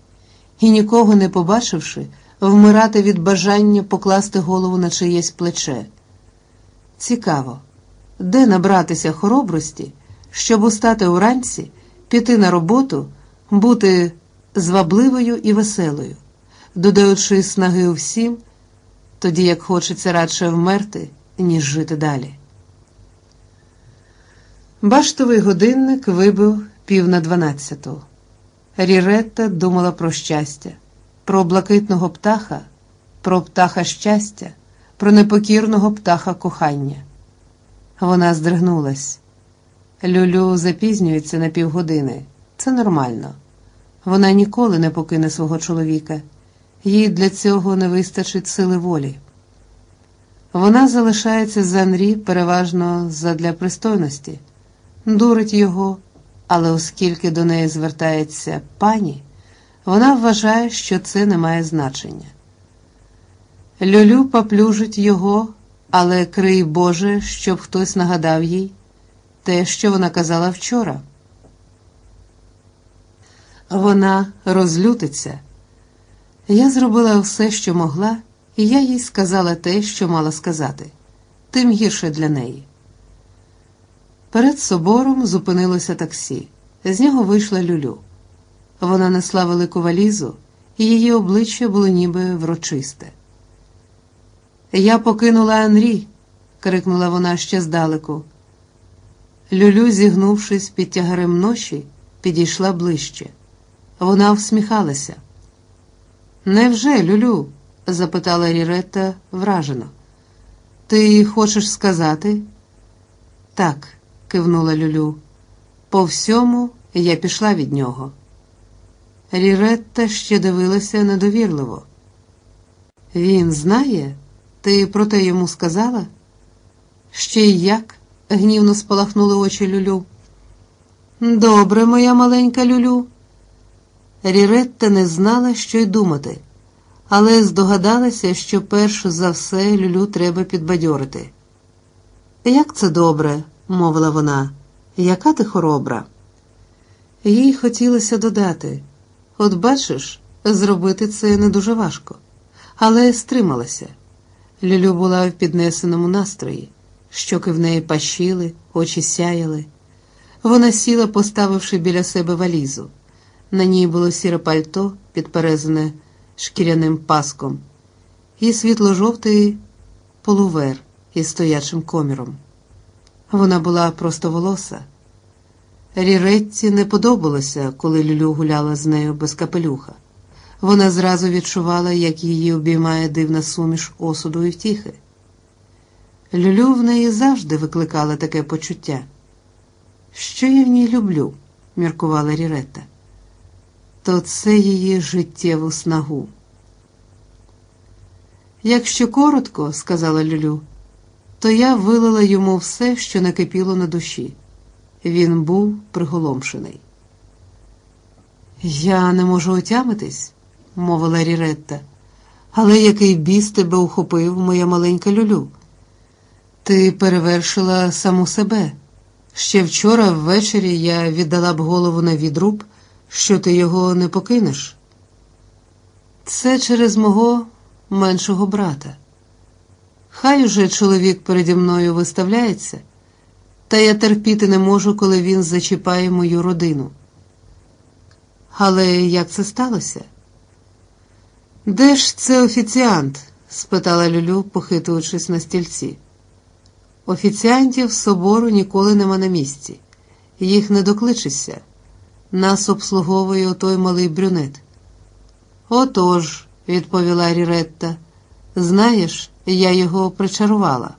і нікого не побачивши, вмирати від бажання покласти голову на чиєсь плече. Цікаво, де набратися хоробрості, щоб устати уранці, піти на роботу, бути звабливою і веселою, додаючи снаги у всім, тоді як хочеться радше вмерти, ніж жити далі. Баштовий годинник вибив пів на дванадцяту. Ріретта думала про щастя, про блакитного птаха, про птаха щастя, про непокірного птаха кохання. Вона здригнулась. Люлю запізнюється на півгодини. Це нормально. Вона ніколи не покине свого чоловіка, їй для цього не вистачить сили волі. Вона залишається з Анрі переважно задля пристойності, дурить його, але оскільки до неї звертається пані, вона вважає, що це не має значення. Люлю поплюжить його, але крий Боже, щоб хтось нагадав їй те, що вона казала вчора. Вона розлютиться. Я зробила все, що могла, і я їй сказала те, що мала сказати, тим гірше для неї. Перед собором зупинилося таксі. З нього вийшла Люлю. Вона несла велику валізу, і її обличчя було ніби врочисте. Я покинула Анрі, крикнула вона ще здалеку. Люлю, зігнувшись під тягарем ноші, підійшла ближче. Вона всміхалася. Невже, Люлю? запитала Ріретта вражено. Ти хочеш сказати? Так, кивнула Люлю. По всьому я пішла від нього. Ріретта ще дивилася недовірливо. Він знає? Ти про те йому сказала? Ще й як? гнівно спалахнули очі Люлю. Добре, моя маленька Люлю. Ріретта не знала, що й думати, але здогадалася, що перш за все Люлю треба підбадьорити. Як це добре, мовила вона, яка ти хоробра? Їй хотілося додати от бачиш, зробити це не дуже важко, але стрималася. Люлю була в піднесеному настрої, щоки в неї пащили, очі сяяли. Вона сіла, поставивши біля себе валізу. На ній було сіре пальто, підперезане шкіряним паском, і світло-жовтий полувер із стоячим коміром. Вона була простоволоса. Ріретті не подобалося, коли Люлю гуляла з нею без капелюха. Вона зразу відчувала, як її обіймає дивна суміш осуду і втіхи. Люлю в неї завжди викликала таке почуття. Що я в ній люблю, міркувала Ріретта, то це її життєву снагу. Якщо коротко, сказала Люлю, то я вилила йому все, що накипіло на душі. Він був приголомшений. Я не можу отямитись мовила Ріретта. Але який біс тебе ухопив, моя маленька Люлю? Ти перевершила саму себе. Ще вчора ввечері я віддала б голову на відруб, що ти його не покинеш. Це через мого меншого брата. Хай уже чоловік переді мною виставляється, та я терпіти не можу, коли він зачіпає мою родину. Але як це сталося? Де ж це офіціант? спитала Люлю, похитуючись на стільці. Офіціантів собору ніколи нема на місці, їх не докличешся. Нас обслуговує отой малий брюнет. Отож, відповіла Ріретта, знаєш, я його причарувала.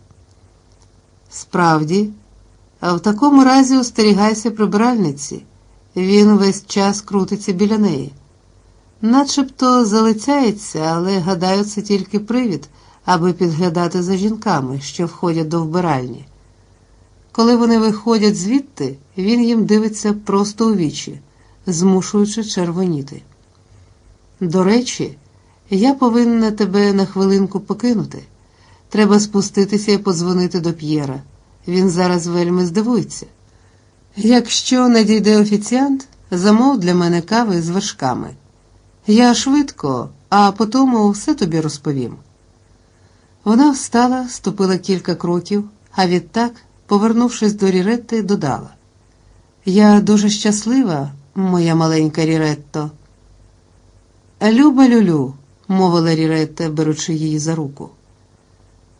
Справді, а в такому разі остерігайся прибиральниці, він весь час крутиться біля неї начебто залицяється, але гадаю, це тільки привід, аби підглядати за жінками, що входять до вбиральні. Коли вони виходять звідти, він їм дивиться просто у вічі, змушуючи червоніти. До речі, я повинна тебе на хвилинку покинути. Треба спуститися і подзвонити до П'єра. Він зараз вельми здивується. Якщо надійде офіціант, замов для мене кави з вершками. Я швидко, а потому все тобі розповім. Вона встала, ступила кілька кроків, а відтак, повернувшись до Ріретти, додала: Я дуже щаслива, моя маленька Ріретто. Люба Люлю, мовила Ріретта, беручи її за руку.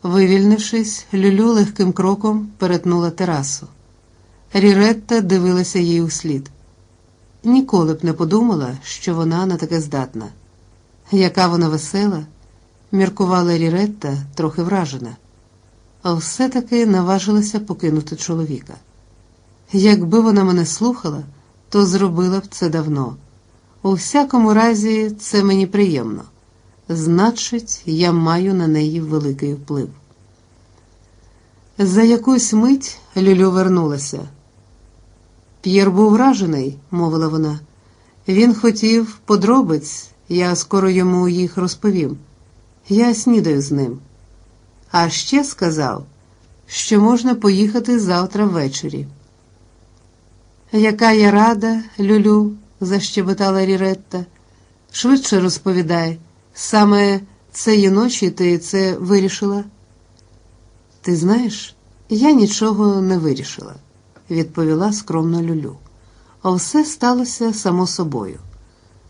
Вивільнившись, Люлю легким кроком перетнула терасу. Ріретта дивилася їй услід. Ніколи б не подумала, що вона на таке здатна. Яка вона весела, міркувала Ріретта, трохи вражена, а все-таки наважилася покинути чоловіка. Якби вона мене слухала, то зробила б це давно. У всякому разі, це мені приємно. Значить, я маю на неї великий вплив. За якусь мить Люлю вернулася. П'єр був вражений, мовила вона. Він хотів подробиць, я скоро йому їх розповім. Я снідаю з ним. А ще сказав, що можна поїхати завтра ввечері. Яка я рада, Люлю, защебетала Ріретта. Швидше розповідай, саме цієї ночі ти це вирішила? Ти знаєш, я нічого не вирішила, відповіла скромно Люлю. А все сталося само собою.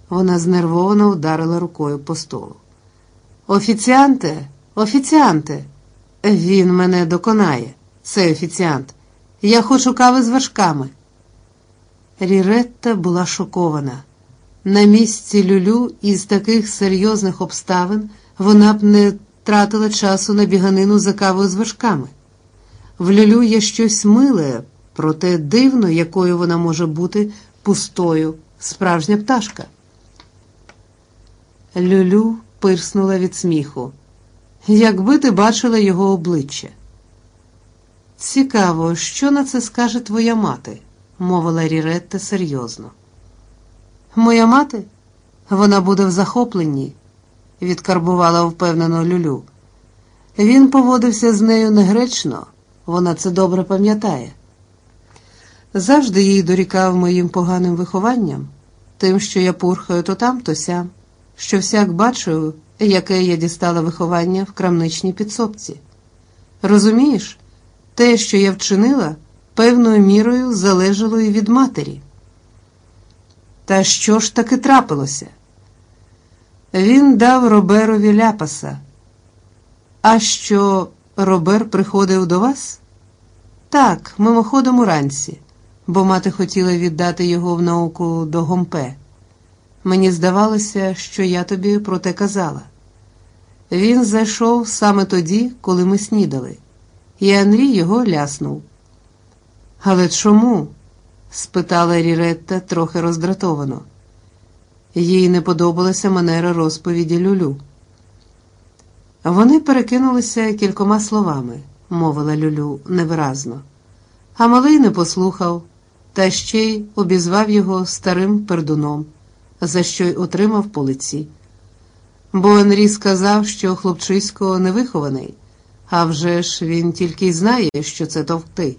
Вона знервовано вдарила рукою по столу. Офіціанте, офіціанте, він мене доконає, цей офіціант. Я хочу кави з вершками. Ріретта була шокована. На місці Люлю із таких серйозних обставин вона б не тратила часу на біганину за кавою з вершками. В Люлю є щось миле, проте дивно, якою вона може бути пустою, справжня пташка. Люлю пирснула від сміху. Якби ти бачила його обличчя. Цікаво, що на це скаже твоя мати, мовила Ріретта серйозно. Моя мати? Вона буде в захопленні, відкарбувала впевнено Люлю. Він поводився з нею негречно, вона це добре пам'ятає. Завжди їй дорікав моїм поганим вихованням, тим, що я пурхаю то там, то сям, що всяк бачив, яке я дістала виховання в крамничній підсобці. Розумієш, те, що я вчинила, певною мірою залежало і від матері. Та що ж таки трапилося? Він дав Роберові ляпаса. А що Робер приходив до вас? Так, мимоходом уранці, бо мати хотіла віддати його в науку до Гомпе. Мені здавалося, що я тобі про те казала. Він зайшов саме тоді, коли ми снідали, і Анрій його ляснув. Але чому? Спитала Ріретта трохи роздратовано. Їй не подобалася манера розповіді Люлю. Вони перекинулися кількома словами, мовила Люлю невиразно, а малий не послухав, та ще й обізвав його старим пердуном, за що й отримав по лиці. Бо Анрі сказав, що хлопчисько невихований, а вже ж він тільки й знає, що це товкти.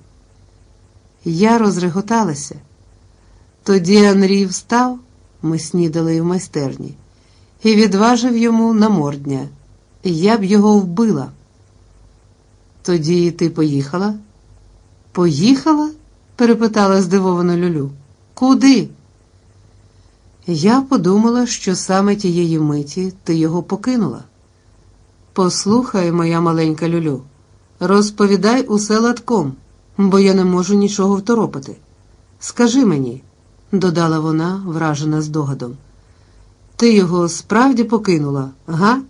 Я розреготалася. Тоді Анрій встав, ми снідали в майстерні, і відважив йому на мордня. Я б його вбила. Тоді ти поїхала? Поїхала? перепитала здивовано Люлю. Куди? Я подумала, що саме тієї миті ти його покинула. Послухай, моя маленька Люлю, розповідай усе ладком бо я не можу нічого второпати. Скажи мені, додала вона, вражена здогадом, ти його справді покинула, га?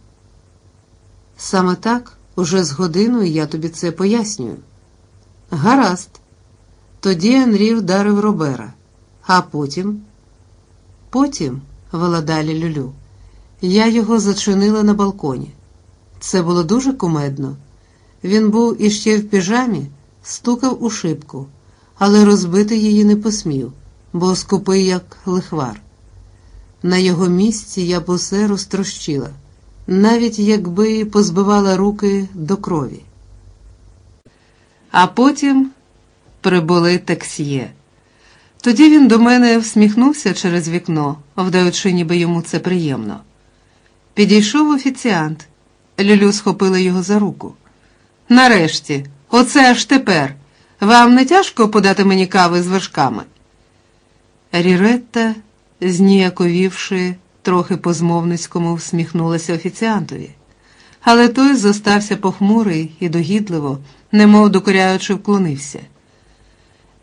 Саме так, уже з годиною я тобі це пояснюю. Гаразд. Тоді Анрі вдарив Робера, а потім, потім, вела далі Люлю, я його зачинила на балконі. Це було дуже кумедно. Він був іще в піжамі стукав у шибку, але розбити її не посмів, бо скупий, як лихвар. На його місці я б усе розтрощила, навіть якби позбивала руки до крові. А потім прибули таксіє. Тоді він до мене всміхнувся через вікно, вдаючи, ніби йому це приємно. Підійшов офіціант. Люлю схопила його за руку. Нарешті. Оце аж тепер. Вам не тяжко подати мені кави з вершками? Ріретта, зніяковівши, трохи по-змовницькому всміхнулася офіціантові, але той зостався похмурий і догідливо, немов докоряючи, вклонився.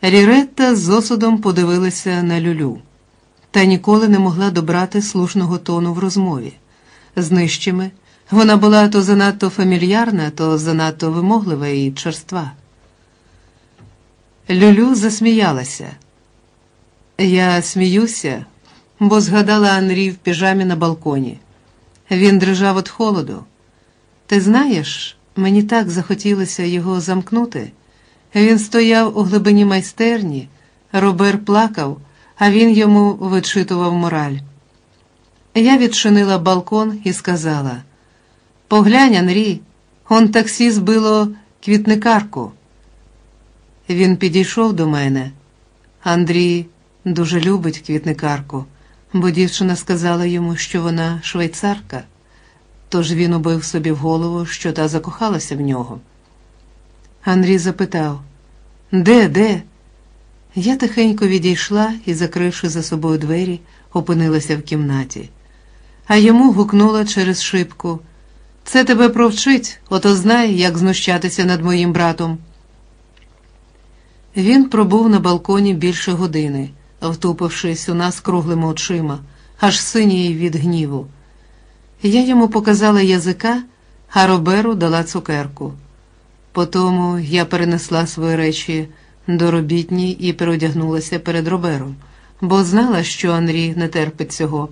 Ріретта з осудом подивилася на люлю, та ніколи не могла добрати слушного тону в розмові. З нижчими вона була то занадто фамільярна, то занадто вимоглива і черства. Люлю засміялася. Я сміюся, бо згадала Анрі в піжамі на балконі. Він дрижав від холоду. Ти знаєш, мені так захотілося його замкнути. Він стояв у глибині майстерні, Робер плакав, а він йому вичитував мораль. Я відчинила балкон і сказала: Поглянь, Анрі, он таксі збило квітникарку. Він підійшов до мене. Андрій дуже любить квітникарку, бо дівчина сказала йому, що вона швейцарка, тож він убив собі в голову, що та закохалася в нього. Андрій запитав: Де, де? Я тихенько відійшла і, закривши за собою двері, опинилася в кімнаті, а йому гукнула через шибку. Це тебе провчить, ото знай, як знущатися над моїм братом. Він пробув на балконі більше години, втупившись у нас круглими очима, аж синій від гніву. Я йому показала язика, а Роберу дала цукерку. Потому я перенесла свої речі до робітні і переодягнулася перед Робером, бо знала, що Анрі не терпить цього.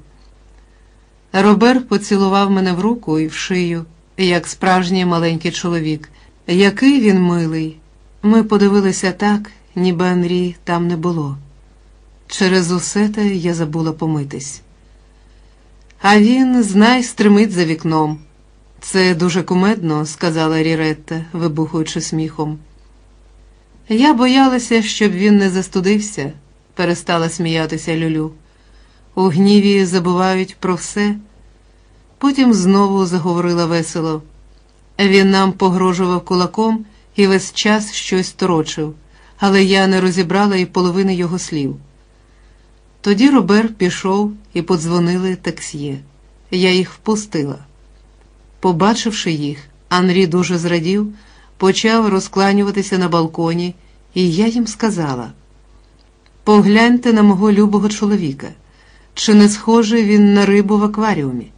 Робер поцілував мене в руку і в шию, як справжній маленький чоловік. Який він милий. Ми подивилися так, ніби Анрі там не було. Через усе те я забула помитись. А він, знай, стримить за вікном. Це дуже кумедно, сказала Ріретта, вибухуючи сміхом. Я боялася, щоб він не застудився, перестала сміятися Люлю. У гніві забувають про все. Потім знову заговорила весело. Він нам погрожував кулаком і весь час щось торочив, але я не розібрала і половини його слів. Тоді Робер пішов і подзвонили таксьє. Я їх впустила. Побачивши їх, Анрі дуже зрадів, почав розкланюватися на балконі, і я їм сказала: Погляньте на мого любого чоловіка, чи не схожий він на рибу в акваріумі.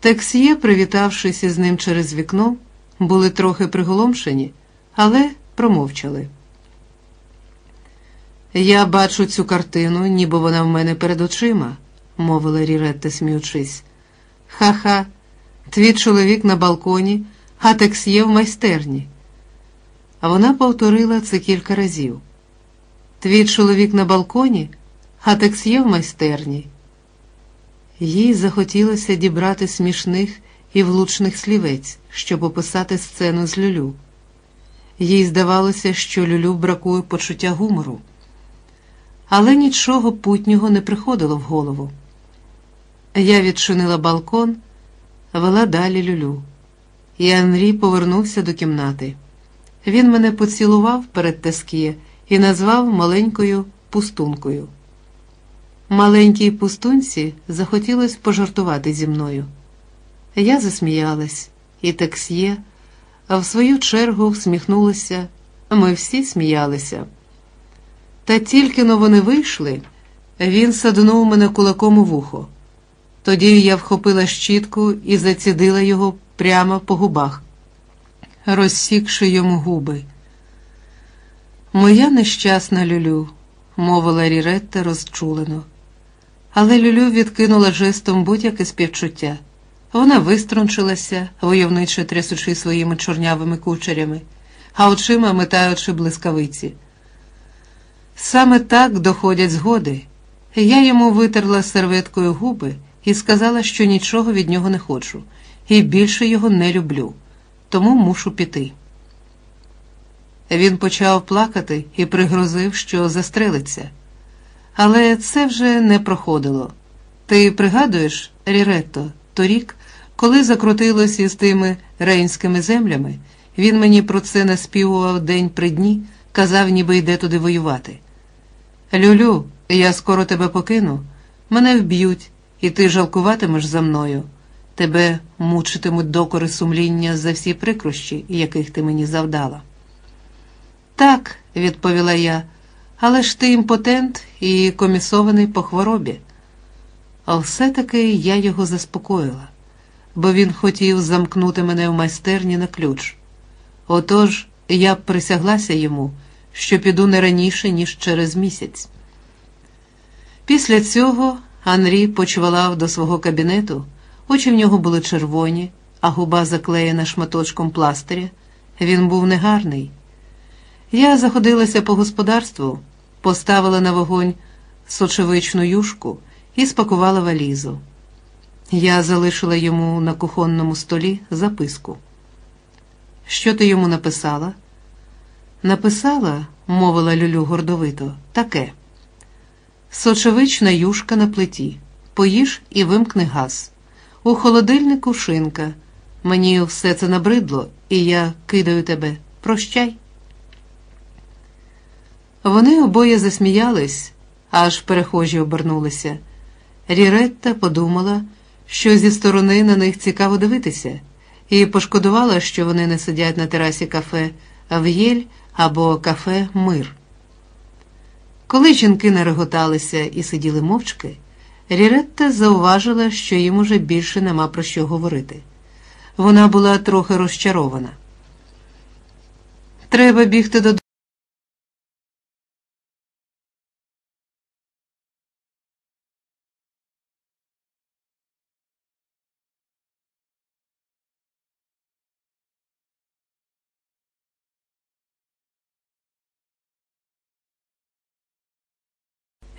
Таксьє, привітавшись із ним через вікно, були трохи приголомшені, але промовчали. Я бачу цю картину, ніби вона в мене перед очима, мовила Ріретта, сміючись. Ха-ха, твій чоловік на балконі, а таксьє в майстерні. А вона повторила це кілька разів. Твій чоловік на балконі, а таксьє в майстерні. Їй захотілося дібрати смішних і влучних слівець, щоб описати сцену з Люлю. Їй здавалося, що Люлю бракує почуття гумору, але нічого путнього не приходило в голову. Я відчинила балкон, вела далі Люлю, і Анрі повернувся до кімнати. Він мене поцілував перед Тескіє і назвав маленькою пустункою. Маленькій пустунці захотілося пожартувати зі мною. Я засміялась, і таксьє, а в свою чергу всміхнулася, ми всі сміялися. Та тільки но вони вийшли, він саднув мене кулаком у вухо. Тоді я вхопила щітку і зацідила його прямо по губах, розсікши йому губи. Моя нещасна Люлю, мовила Ріретта розчулено. Але Люлю відкинула жестом будь-яке співчуття. Вона виструнчилася, войовниче трясучи своїми чорнявими кучерями, а очима метаючи блискавиці. Саме так доходять згоди. Я йому витерла серветкою губи і сказала, що нічого від нього не хочу, і більше його не люблю, тому мушу піти. Він почав плакати і пригрозив, що застрелиться. Але це вже не проходило. Ти пригадуєш, Ріретто, торік, коли закрутилось із тими рейнськими землями, Він мені про це наспівував день при дні, казав, ніби йде туди воювати. Люлю, я скоро тебе покину, мене вб'ють, і ти жалкуватимеш за мною. Тебе мучитимуть докори сумління за всі прикрощі, яких ти мені завдала. Так, відповіла я, але ж ти імпотент і комісований по хворобі. А все-таки я його заспокоїла, бо він хотів замкнути мене в майстерні на ключ. Отож я присяглася йому, що піду не раніше, ніж через місяць. Після цього Анрі почвалав до свого кабінету, очі в нього були червоні, а губа заклеєна шматочком пластиря. Він був негарний. Я заходилася по господарству, поставила на вогонь сочевичну юшку і спакувала валізу. Я залишила йому на кухонному столі записку. Що ти йому написала? Написала, мовила Люлю гордовито, таке. Сочевична юшка на плиті. Поїж і вимкни газ. У холодильнику шинка. Мені все це набридло, і я кидаю тебе. Прощай. Вони обоє засміялись, аж перехожі обернулися. Ріретта подумала, що зі сторони на них цікаво дивитися, і пошкодувала, що вони не сидять на терасі кафе Ав'єль або кафе Мир. Коли жінки нареготалися і сиділи мовчки, Ріретта зауважила, що їм уже більше нема про що говорити. Вона була трохи розчарована. Треба бігти додому.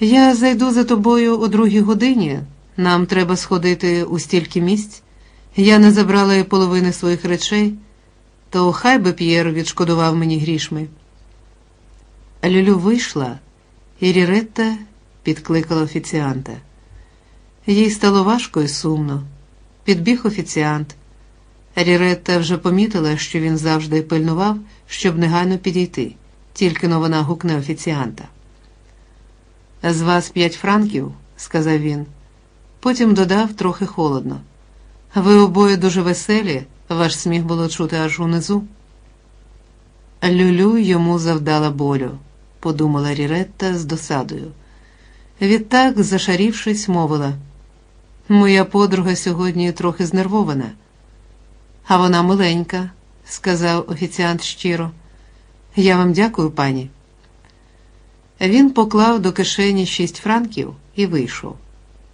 Я зайду за тобою о другій годині. Нам треба сходити у стільки місць. Я не забрала і половини своїх речей, то хай би П'єр відшкодував мені грішми. Люлю вийшла, і Ріретта підкликала офіціанта. Їй стало важко і сумно. Підбіг офіціант. Ріретта вже помітила, що він завжди пильнував, щоб негайно підійти, тільки но вона гукне офіціанта. З вас п'ять франків, сказав він. Потім додав трохи холодно. Ви обоє дуже веселі, ваш сміх було чути аж унизу. Люлю йому завдала болю, подумала Ріретта з досадою. Відтак, зашарівшись, мовила Моя подруга сьогодні трохи знервована. А вона миленька, сказав офіціант щиро. Я вам дякую, пані. Він поклав до кишені шість франків і вийшов.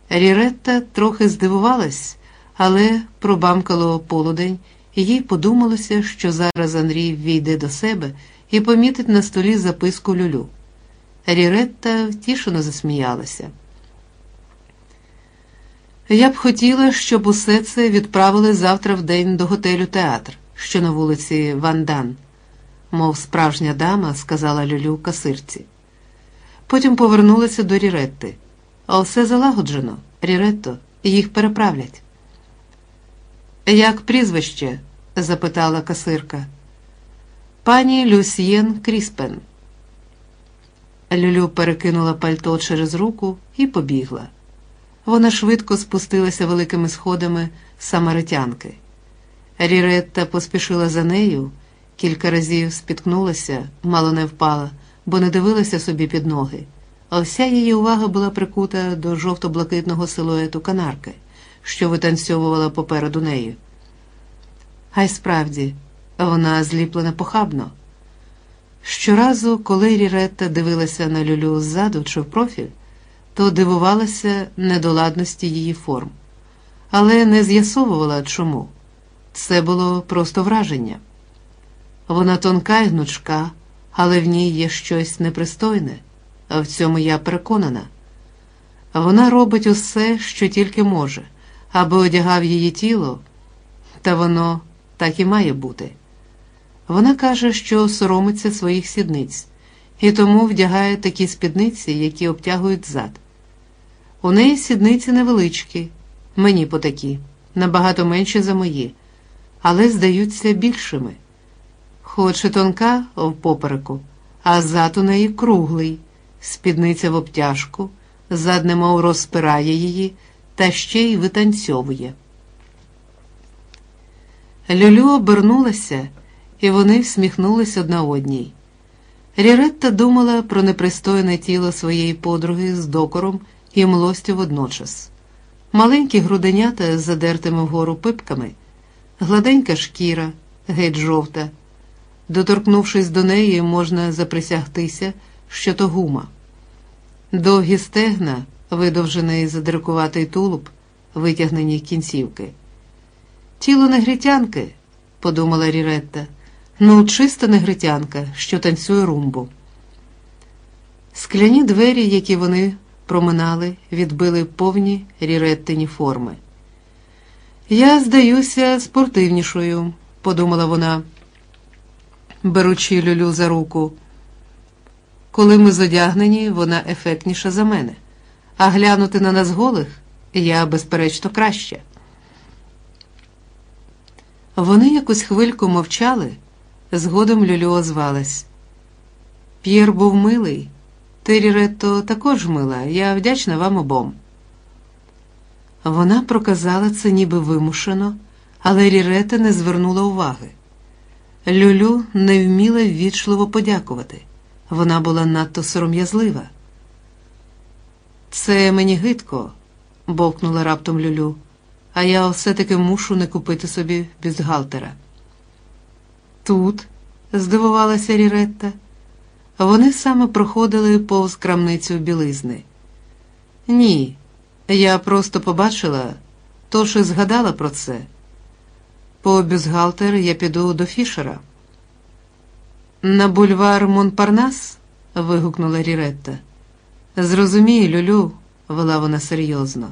Ріретта трохи здивувалась, але пробамкало полудень, і їй подумалося, що зараз Андрій війде до себе і помітить на столі записку люлю. Ріретта втішено засміялася. Я б хотіла, щоб усе це відправили завтра в день до готелю театр, що на вулиці Вандан, мов справжня дама, сказала Люлю касирці. Потім повернулася до Ріретти. А все залагоджено, Ріретто, їх переправлять. Як прізвище? запитала касирка. Пані Люсьєн Кріспен. Люлю перекинула пальто через руку і побігла. Вона швидко спустилася великими сходами самаритянки. Ріретта поспішила за нею, кілька разів спіткнулася, мало не впала бо не дивилася собі під ноги, а вся її увага була прикута до жовто-блакитного силуету канарки, що витанцьовувала попереду неї. А й справді, вона зліплена похабно. Щоразу, коли Ріретта дивилася на люлю ззаду чи в профіль, то дивувалася недоладності її форм, але не з'ясовувала чому. Це було просто враження. Вона тонка й гнучка але в ній є щось непристойне, в цьому я переконана. Вона робить усе, що тільки може, аби одягав її тіло, та воно так і має бути. Вона каже, що соромиться своїх сідниць, і тому вдягає такі спідниці, які обтягують зад. У неї сідниці невеличкі, мені по такі, набагато менші за мої, але здаються більшими. Хоч і тонка в попереку, а зад у неї круглий, спідниця в обтяжку, зад немов розпирає її та ще й витанцьовує. Люлю обернулася, і вони всміхнулись одна одній. Ріретта думала про непристойне тіло своєї подруги з докором і млостю водночас. Маленькі груденята з задертими вгору пипками, гладенька шкіра, геть жовта. Доторкнувшись до неї, можна заприсягтися, що то гума. Довгі стегна, видовжений задиркуватий тулуб, витягнені кінцівки. Тіло негритянки, подумала Ріретта, ну, чиста негритянка, що танцює румбу. Скляні двері, які вони проминали, відбили повні ріреттині форми. Я здаюся спортивнішою, подумала вона, беручи Люлю за руку. Коли ми зодягнені, вона ефектніша за мене, а глянути на нас голих я, безперечно, краще. Вони якусь хвильку мовчали, згодом Люлю озвалась. П'єр був милий, ти, Ріретто, також мила, я вдячна вам обом. Вона проказала це ніби вимушено, але Рірета не звернула уваги. Люлю не вміла ввічливо подякувати. Вона була надто сором'язлива. Це мені гидко, бовкнула раптом Люлю, а я все-таки мушу не купити собі бюстгальтера. Тут, здивувалася Ріретта, вони саме проходили повз крамницю білизни. Ні, я просто побачила, тож і згадала про це. По бюстгальтер я піду до Фішера. На бульвар Монпарнас? вигукнула Ріретта. Зрозумій, Люлю, вела вона серйозно.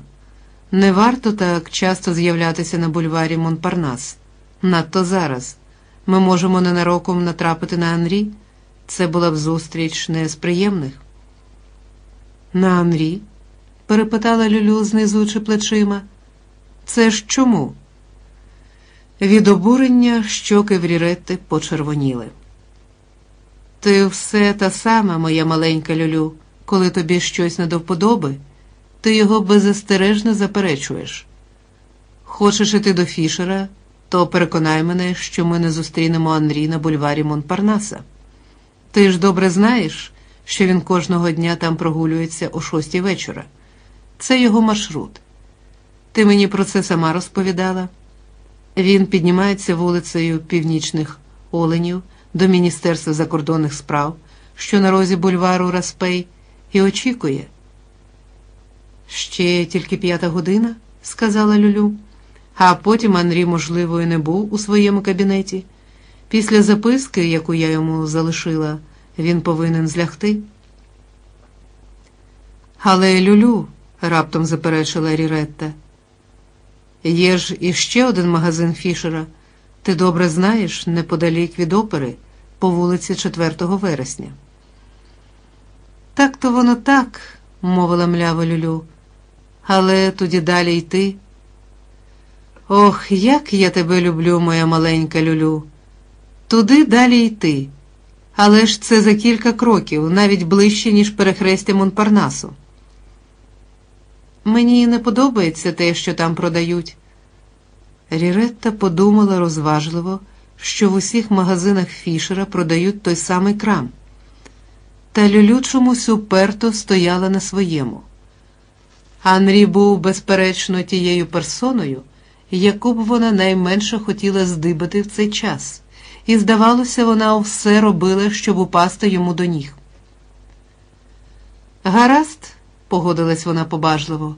Не варто так часто з'являтися на бульварі Монпарнас. Надто зараз. Ми можемо ненароком натрапити на Анрі. Це була б зустріч не з приємних. На Анрі? перепитала Люлю, знизуючи плечима. Це ж чому? Від обурення щоки в Ріретти почервоніли. Ти все та сама, моя маленька Люлю, коли тобі щось не до вподоби, ти його беззастережно заперечуєш. Хочеш іти до Фішера, то переконай мене, що ми не зустрінемо Анрі на бульварі Монпарнаса. Ти ж добре знаєш, що він кожного дня там прогулюється о шостій вечора. Це його маршрут. Ти мені про це сама розповідала. Він піднімається вулицею Північних Оленів до Міністерства закордонних справ, що на розі бульвару Распей, і очікує. Ще тільки п'ята година, сказала Люлю, а потім Андрій, можливо, і не був у своєму кабінеті. Після записки, яку я йому залишила, він повинен злягти. Але Люлю, раптом заперечила Ріретта. Є ж іще один магазин Фішера. Ти добре знаєш, неподалік від опери, по вулиці 4 вересня. Так то воно так, мовила млява Люлю, але тоді далі йти. Ох, як я тебе люблю, моя маленька Люлю. Туди далі йти. Але ж це за кілька кроків, навіть ближче, ніж перехрестя Монпарнасу. Мені не подобається те, що там продають. Ріретта подумала розважливо, що в усіх магазинах Фішера продають той самий крам. Та Люлю чомусь уперто стояла на своєму. Анрі був, безперечно, тією персоною, яку б вона найменше хотіла здибати в цей час, і, здавалося, вона все робила, щоб упасти йому до ніг. Гаразд, погодилась вона побажливо.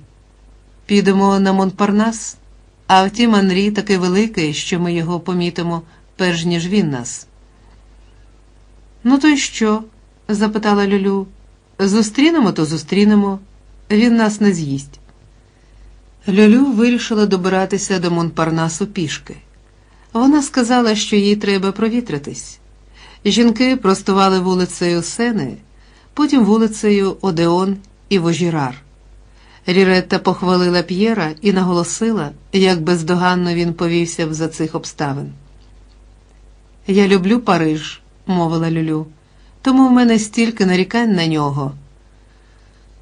Підемо на Монпарнас, а втім, Анрі такий великий, що ми його помітимо, перш ніж він нас. Ну, то й що? запитала Люлю. Зустрінемо, то зустрінемо. Він нас не з'їсть. Люлю вирішила добиратися до Монпарнасу пішки. Вона сказала, що їй треба провітритись. Жінки простували вулицею Сени, потім вулицею Одеон і Вожірар. Ріретта похвалила П'єра і наголосила, як бездоганно він повівся за цих обставин. Я люблю Париж, мовила Люлю, тому в мене стільки нарікань на нього.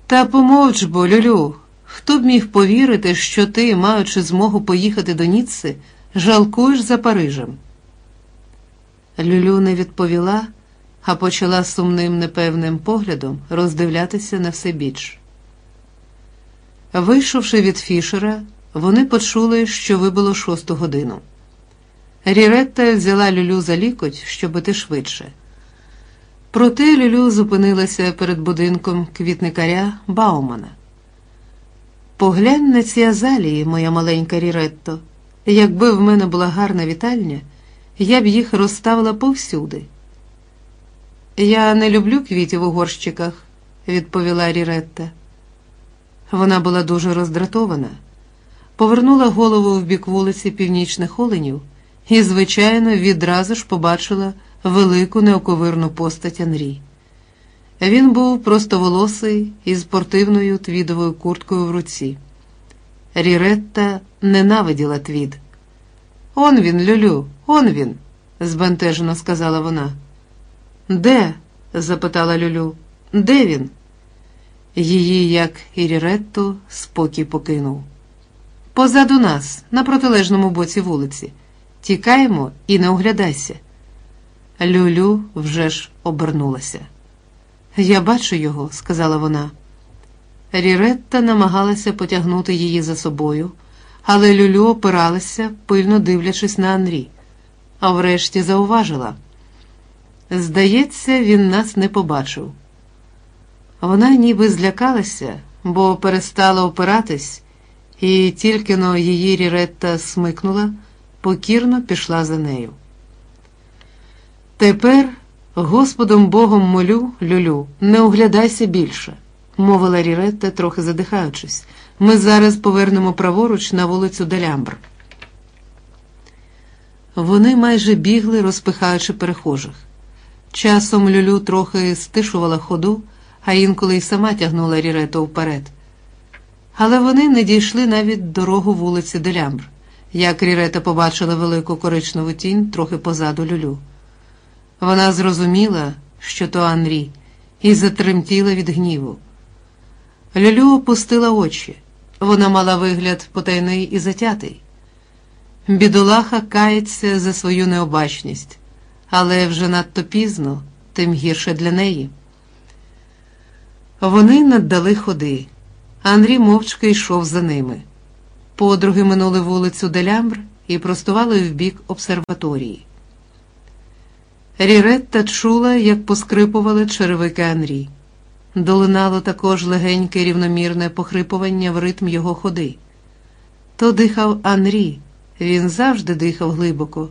Та помовч бо, Люлю, хто б міг повірити, що ти, маючи змогу поїхати до Ніцци, жалкуєш за Парижем? Люлю не відповіла, а почала сумним непевним поглядом роздивлятися на все біч. Вийшовши від Фішера, вони почули, що вибило шосту годину. Ріретта взяла Люлю за лікоть, щоб іти швидше. Проте Люлю зупинилася перед будинком квітникаря Баумана. Поглянь на ці азалії, моя маленька Ріретто. Якби в мене була гарна вітальня, я б їх розставила повсюди. Я не люблю квітів у горщиках, відповіла Ріретта. Вона була дуже роздратована, повернула голову в бік вулиці північних оленів і, звичайно, відразу ж побачила велику неоковирну постать Анрі. Він був простоволосий із спортивною твідовою курткою в руці. Ріретта ненавиділа твід. Он він, Люлю, он він, збентежено сказала вона. Де? запитала Люлю. Де він? Її, як і Ріретту, спокій покинув. Позаду нас, на протилежному боці вулиці. Тікаємо і не оглядайся. Люлю вже ж обернулася. Я бачу його, сказала вона. Ріретта намагалася потягнути її за собою, але Люлю опиралася, пильно дивлячись на Анрі, а врешті зауважила. Здається, він нас не побачив. Вона ніби злякалася, бо перестала опиратись, і тільки но її Ріретта смикнула, покірно пішла за нею. Тепер, Господом Богом молю, Люлю, не оглядайся більше, мовила Ріретта, трохи задихаючись. Ми зараз повернемо праворуч на вулицю Делямбр. Вони майже бігли, розпихаючи перехожих. Часом Люлю трохи стишувала ходу, а інколи й сама тягнула Рірету вперед. Але вони не дійшли навіть дорогу вулиці Делямбр, як Рірета побачила велику коричневу тінь трохи позаду Люлю. Вона зрозуміла, що то Анрі, і затремтіла від гніву. Люлю опустила очі. Вона мала вигляд потайний і затятий. Бідолаха кається за свою необачність, але вже надто пізно, тим гірше для неї. Вони наддали ходи. Андрій мовчки йшов за ними. Подруги минули вулицю Делямбр і простували в бік обсерваторії. Ріретта чула, як поскрипували черевики Анрі. Долинало також легеньке рівномірне похрипування в ритм його ходи. То дихав Анрі, він завжди дихав глибоко,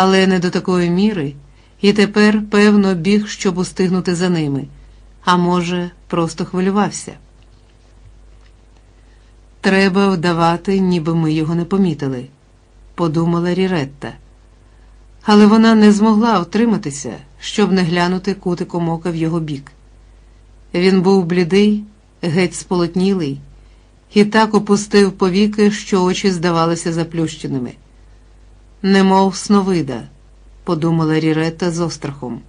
але не до такої міри, і тепер, певно, біг, щоб устигнути за ними, а може, просто хвилювався. Треба вдавати, ніби ми його не помітили, подумала Ріретта. Але вона не змогла втриматися, щоб не глянути кутиком ока в його бік. Він був блідий, геть сполотнілий, і так опустив повіки, що очі здавалися заплющеними. Немов сновида, подумала Ріретта з острахом.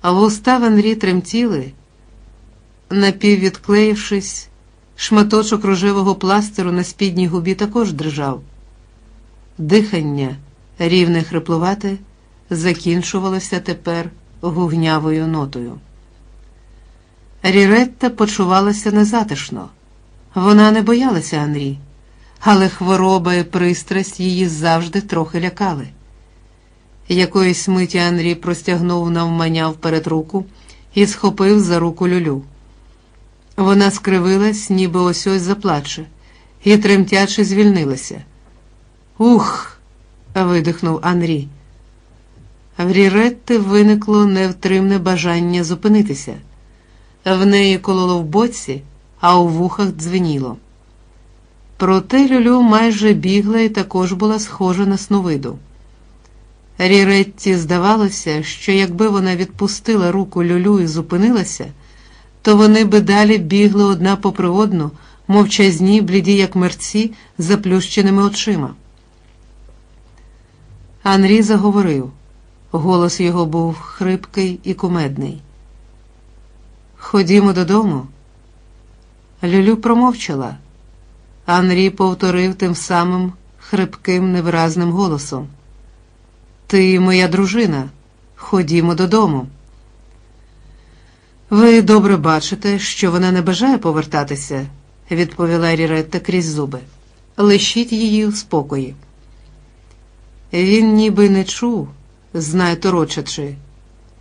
А вуста в Анрі тремтіли, напіввідклеївшись, шматочок рожевого пластиру на спідній губі також дрижав. Дихання, рівне хриплувате, закінчувалося тепер гугнявою нотою. Ріретта почувалася незатишно. Вона не боялася Анрі, але хвороба і пристрасть її завжди трохи лякали. Якоїсь миті Анрі простягнув навмання вперед руку і схопив за руку люлю. Вона скривилась, ніби ось ось заплаче, і тремтячи звільнилася. Ух. видихнув Анрі. В Ріретти виникло невтримне бажання зупинитися. В неї кололо в боці, а у вухах дзвеніло. Проте Люлю майже бігла і також була схожа на сновиду. Ріретті здавалося, що якби вона відпустила руку Люлю і зупинилася, то вони би далі бігли одна попри одну, мовчазні, бліді, як мерці, заплющеними очима. Анрі заговорив. Голос його був хрипкий і кумедний. Ходімо додому. Люлю промовчала. Анрі повторив тим самим хрипким невиразним голосом. Ти моя дружина. Ходімо додому. Ви добре бачите, що вона не бажає повертатися, відповіла Ріретта крізь зуби. Лишіть її в спокої. Він ніби не чув, знай торочачи.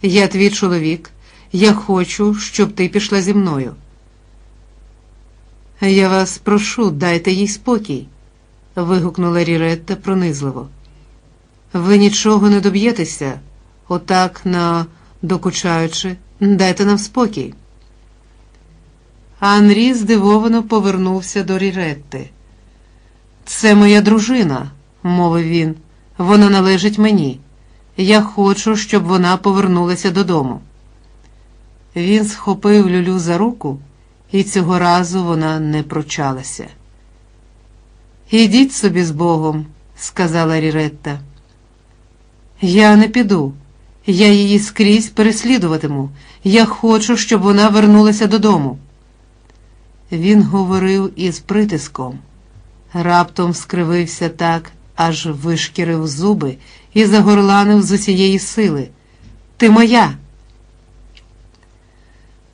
Я твій чоловік, я хочу, щоб ти пішла зі мною. Я вас прошу, дайте їй спокій, вигукнула Ріретта пронизливо. Ви нічого не доб'єтеся, отак на докучаючи, дайте нам спокій. Анрі здивовано повернувся до Ріретти. Це моя дружина, мовив він. Вона належить мені. Я хочу, щоб вона повернулася додому. Він схопив Люлю за руку, і цього разу вона не прочалася. Ідіть собі з Богом, сказала Ріретта. Я не піду. Я її скрізь переслідуватиму. Я хочу, щоб вона вернулася додому. Він говорив із притиском. Раптом скривився так, аж вишкірив зуби і загорланив з усієї сили. Ти моя.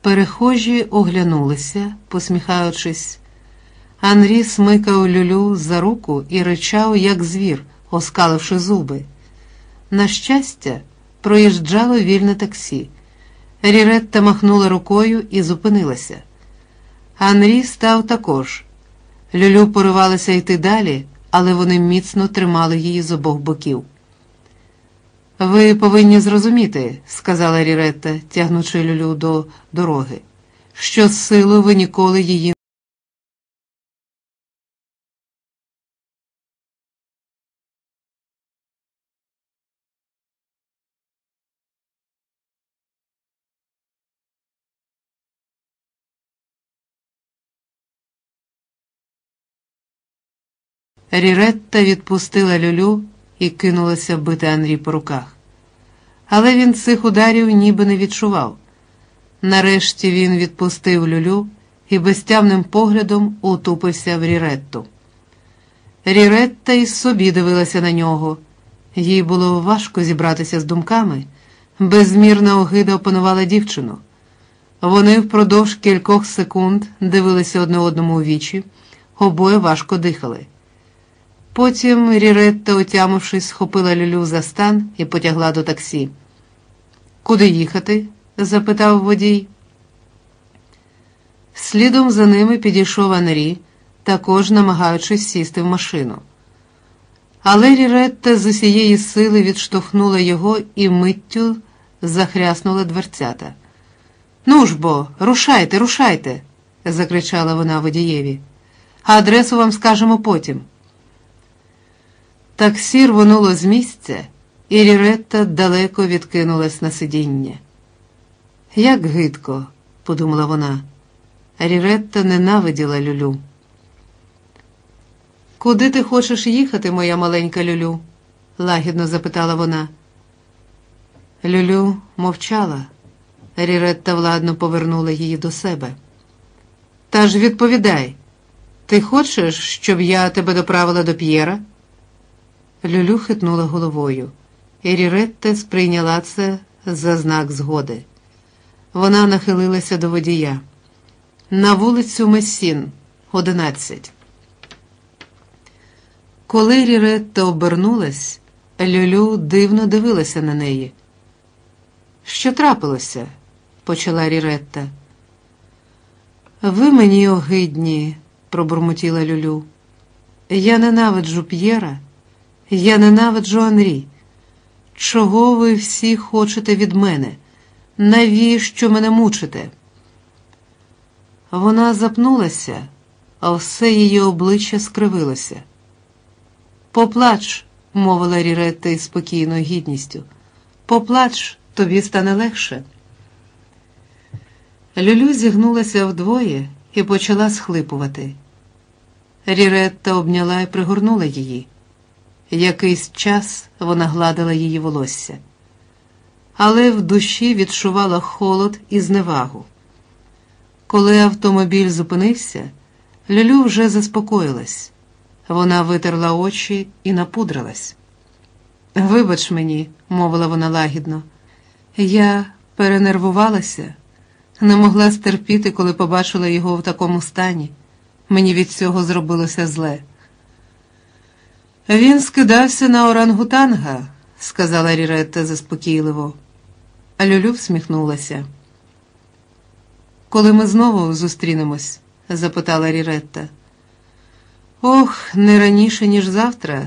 Перехожі оглянулися, посміхаючись. Анрі смикав люлю за руку і ричав, як звір, оскаливши зуби. На щастя, проїжджало вільне таксі. Ріретта махнула рукою і зупинилася. Анрі став також. Люлю поривалася йти далі, але вони міцно тримали її з обох боків. Ви повинні зрозуміти, сказала Ріретта, тягнучи Люлю до дороги, що з силою ви ніколи її. Ріретта відпустила люлю і кинулася бити Анрі по руках. Але він цих ударів ніби не відчував. Нарешті він відпустив люлю і безтямним поглядом утупився в Ріретту. Ріретта й собі дивилася на нього. Їй було важко зібратися з думками. Безмірна огида опанувала дівчину. Вони впродовж кількох секунд дивилися одне одному у вічі, обоє важко дихали. Потім Ріретта, отямившись, схопила Люлю за стан і потягла до таксі. Куди їхати? запитав водій. Слідом за ними підійшов Анрі, також намагаючись сісти в машину. Але Ріретта з усієї сили відштовхнула його і миттю захряснула дверцята. Ну ж бо, рушайте, рушайте, закричала вона водієві. А адресу вам скажемо потім. Таксі рвонуло з місця, і Ріретта далеко відкинулась на сидіння. Як гидко, подумала вона. Ріретта ненавиділа Люлю. Куди ти хочеш їхати, моя маленька Люлю? лагідно запитала вона. Люлю мовчала. Ріретта владно повернула її до себе. Та ж відповідай, ти хочеш, щоб я тебе доправила до П'єра? Люлю хитнула головою, і Ріретта сприйняла це за знак згоди. Вона нахилилася до водія. На вулицю Месін, одинадцять. Коли Ріретта обернулась, Люлю дивно дивилася на неї. Що трапилося? почала Ріретта. Ви мені огидні, пробурмотіла Люлю. Я ненавиджу П'єра. Я ненавиджу Анрі. Чого ви всі хочете від мене? Навіщо мене мучите? Вона запнулася, а все її обличчя скривилося. Поплач, мовила Ріретта із спокійною гідністю. Поплач, тобі стане легше. Люлю зігнулася вдвоє і почала схлипувати. Ріретта обняла і пригорнула її. Якийсь час вона гладила її волосся, але в душі відчувала холод і зневагу. Коли автомобіль зупинився, Люлю вже заспокоїлась. Вона витерла очі і напудрилась. Вибач мені, мовила вона лагідно, я перенервувалася, не могла стерпіти, коли побачила його в такому стані. Мені від цього зробилося зле. Він скидався на орангутанга, сказала Ріретта заспокійливо. А Люлю всміхнулася. Коли ми знову зустрінемось? запитала Ріретта. Ох, не раніше, ніж завтра.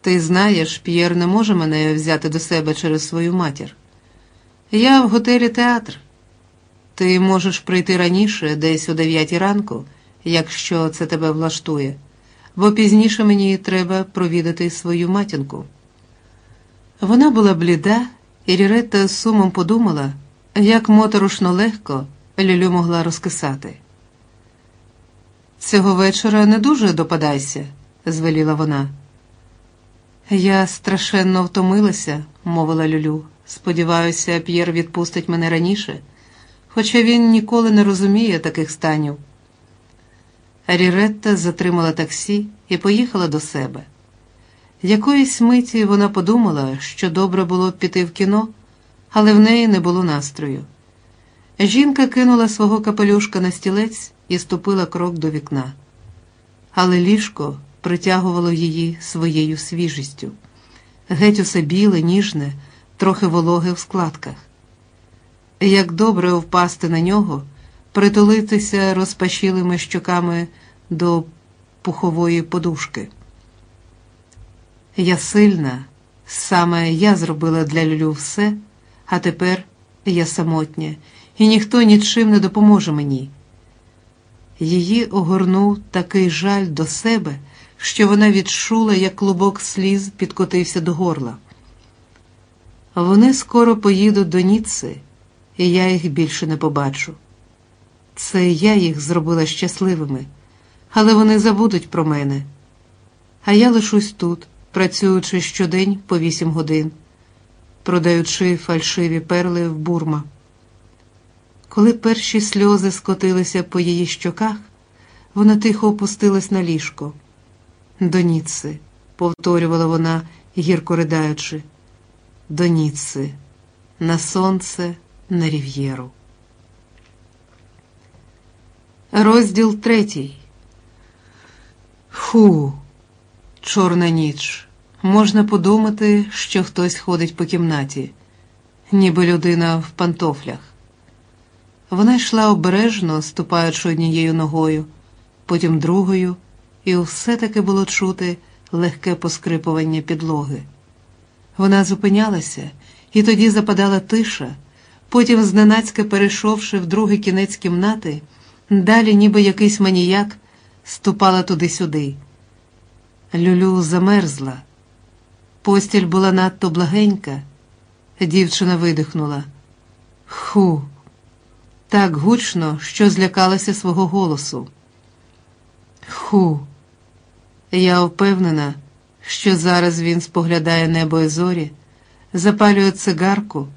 Ти знаєш, П'єр не може мене взяти до себе через свою матір. Я в готелі театр. Ти можеш прийти раніше, десь о дев'ятій ранку, якщо це тебе влаштує, бо пізніше мені треба провідати свою матінку. Вона була бліда, і Ріретта з сумом подумала, як моторошно легко Люлю могла розкисати. Цього вечора не дуже допадайся, звеліла вона. Я страшенно втомилася, мовила Люлю. Сподіваюся, П'єр відпустить мене раніше, хоча він ніколи не розуміє таких станів. Ріретта затримала таксі і поїхала до себе. Якоїсь миті вона подумала, що добре було б піти в кіно, але в неї не було настрою. Жінка кинула свого капелюшка на стілець і ступила крок до вікна. Але ліжко притягувало її своєю свіжістю, геть усе біле, ніжне, трохи вологе в складках. Як добре впасти на нього, притулитися розпашілими щоками до пухової подушки. Я сильна, саме я зробила для Люлю все, а тепер я самотня, і ніхто нічим не допоможе мені. Її огорнув такий жаль до себе, що вона відчула, як клубок сліз підкотився до горла. Вони скоро поїдуть до Ніцци, і я їх більше не побачу. Це я їх зробила щасливими, але вони забудуть про мене. А я лишусь тут, працюючи щодень по вісім годин, продаючи фальшиві перли в бурма. Коли перші сльози скотилися по її щоках, вона тихо опустилась на ліжко. До Ніцци, повторювала вона, гірко ридаючи, до Ніцци, на сонце, на рів'єру. Розділ третій. Фу, чорна ніч. Можна подумати, що хтось ходить по кімнаті, ніби людина в пантофлях. Вона йшла обережно, ступаючи однією ногою, потім другою, і все таки було чути легке поскрипування підлоги. Вона зупинялася, і тоді западала тиша, потім, зненацька перейшовши в другий кінець кімнати, далі, ніби якийсь маніяк, ступала туди-сюди. Люлю замерзла. Постіль була надто благенька. Дівчина видихнула. Ху так гучно, що злякалася свого голосу. Ху, я впевнена, що зараз він споглядає небо і зорі, запалює цигарку,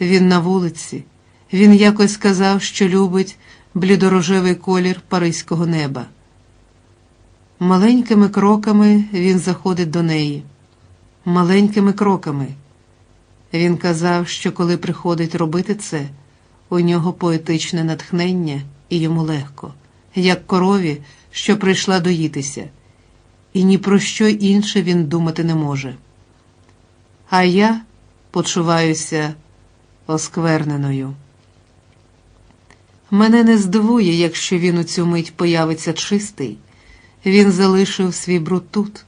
він на вулиці, він якось сказав, що любить блідорожевий колір паризького неба. Маленькими кроками він заходить до неї. Маленькими кроками. Він казав, що коли приходить робити це. У нього поетичне натхнення і йому легко, як корові, що прийшла доїтися, і ні про що інше він думати не може. А я почуваюся оскверненою. Мене не здивує, якщо він у цю мить появиться чистий. Він залишив свій бруд тут,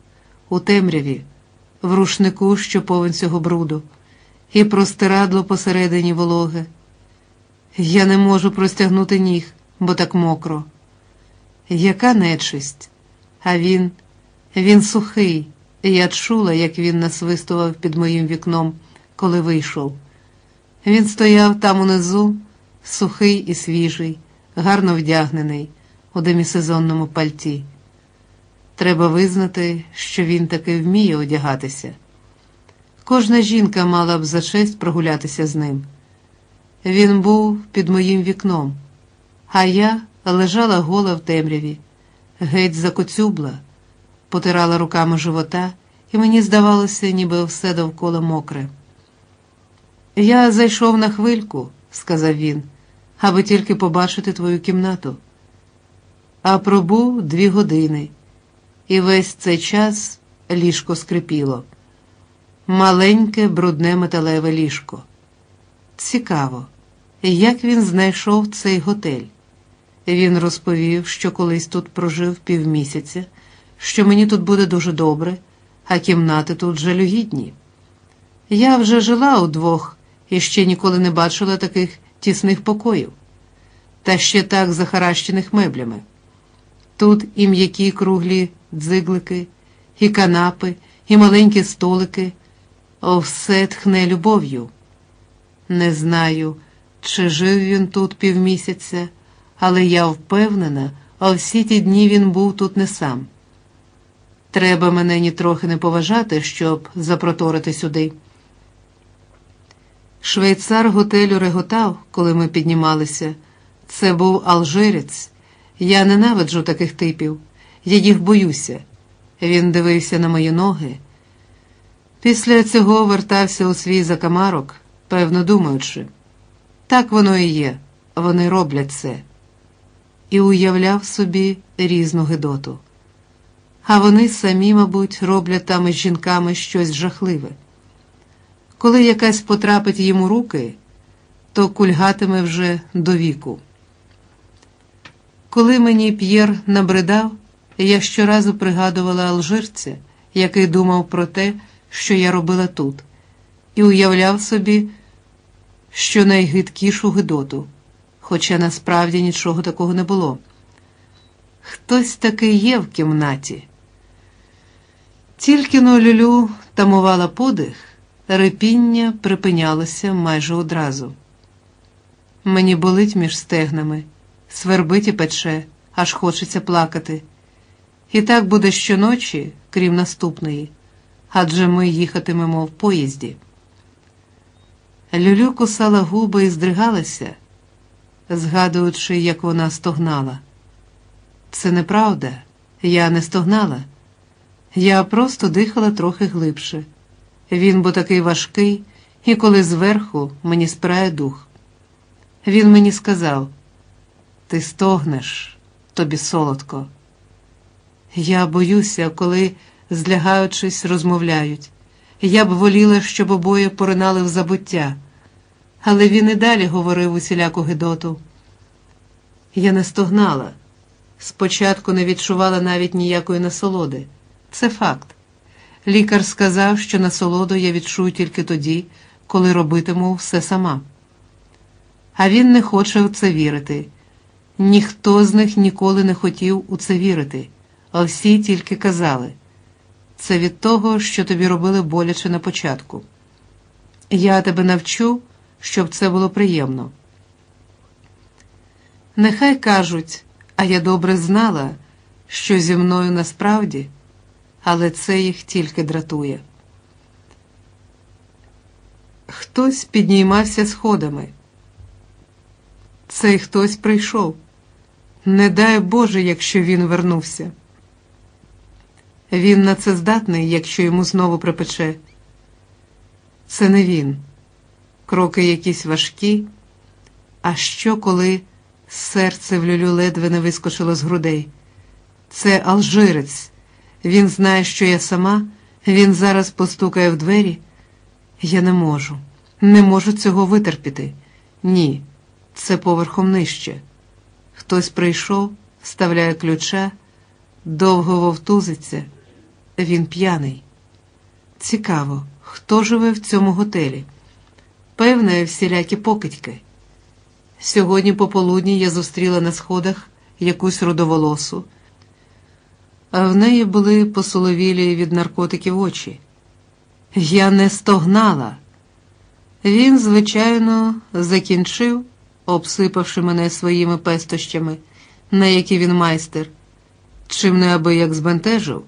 у темряві, в рушнику, що повен цього бруду, і простирадло посередині вологе. Я не можу простягнути ніг, бо так мокро. Яка нечисть? А він, він сухий. Я чула, як він насвистував під моїм вікном, коли вийшов. Він стояв там унизу, сухий і свіжий, гарно вдягнений у демісезонному пальті. Треба визнати, що він таки вміє одягатися. Кожна жінка мала б за честь прогулятися з ним. Він був під моїм вікном, а я лежала гола в темряві, геть закоцюбла, потирала руками живота, і мені здавалося, ніби все довкола мокре. Я зайшов на хвильку, сказав він, аби тільки побачити твою кімнату. А пробув дві години, і весь цей час ліжко скрипіло. Маленьке, брудне металеве ліжко. Цікаво, як він знайшов цей готель. Він розповів, що колись тут прожив півмісяця, що мені тут буде дуже добре, а кімнати тут жалюгідні. Я вже жила удвох і ще ніколи не бачила таких тісних покоїв, та ще так захаращених меблями. Тут і м'які круглі дзиглики, і канапи, і маленькі столики, О, все тхне любов'ю. Не знаю, чи жив він тут півмісяця, але я впевнена, а всі ті дні він був тут не сам. Треба мене нітрохи не поважати, щоб запроторити сюди. Швейцар готелю реготав, коли ми піднімалися. Це був алжирець. Я ненавиджу таких типів, я їх боюся. Він дивився на мої ноги. Після цього вертався у свій закамарок, певно думаючи, так воно і є, вони роблять це, і уявляв собі різну гидоту. А вони самі, мабуть, роблять там із жінками щось жахливе. Коли якась потрапить їм у руки, то кульгатиме вже до віку. Коли мені П'єр набридав, я щоразу пригадувала алжирця, який думав про те, що я робила тут, і уявляв собі, що найгидкішу гидоту, хоча насправді нічого такого не було. Хтось таки є в кімнаті. Тільки но люлю тамувала подих, репіння припинялося майже одразу. Мені болить між стегнами, свербить і пече, аж хочеться плакати. І так буде щоночі, крім наступної, адже ми їхатимемо в поїзді. Люлю кусала губи і здригалася, згадуючи, як вона стогнала. Це неправда, я не стогнала. Я просто дихала трохи глибше. Він бо такий важкий, і коли зверху мені спирає дух. Він мені сказав: Ти стогнеш, тобі солодко. Я боюся, коли, злягаючись, розмовляють. Я б воліла, щоб обоє поринали в забуття, але він і далі говорив усіляку гидоту. Я не стогнала. Спочатку не відчувала навіть ніякої насолоди. Це факт. Лікар сказав, що насолоду я відчую тільки тоді, коли робитиму все сама. А він не хоче в це вірити. Ніхто з них ніколи не хотів у це вірити, а всі тільки казали це від того, що тобі робили боляче на початку. Я тебе навчу, щоб це було приємно. Нехай кажуть, а я добре знала, що зі мною насправді але це їх тільки дратує. Хтось піднімався сходами. Цей хтось прийшов. Не дай Боже, якщо він вернувся. Він на це здатний, якщо йому знову припече. Це не він. Кроки якісь важкі. А що, коли серце в люлю ледве не вискочило з грудей? Це алжирець. Він знає, що я сама, він зараз постукає в двері. Я не можу, не можу цього витерпіти. Ні, це поверхом нижче. Хтось прийшов, вставляє ключа, довго вовтузиться. Він п'яний. Цікаво, хто живе в цьому готелі? Певне, всілякі покидьки. Сьогодні пополудні я зустріла на сходах якусь родоволосу а в неї були посоловілі від наркотиків очі. Я не стогнала. Він, звичайно, закінчив, обсипавши мене своїми пестощами, на які він майстер, чим неабияк збентежив.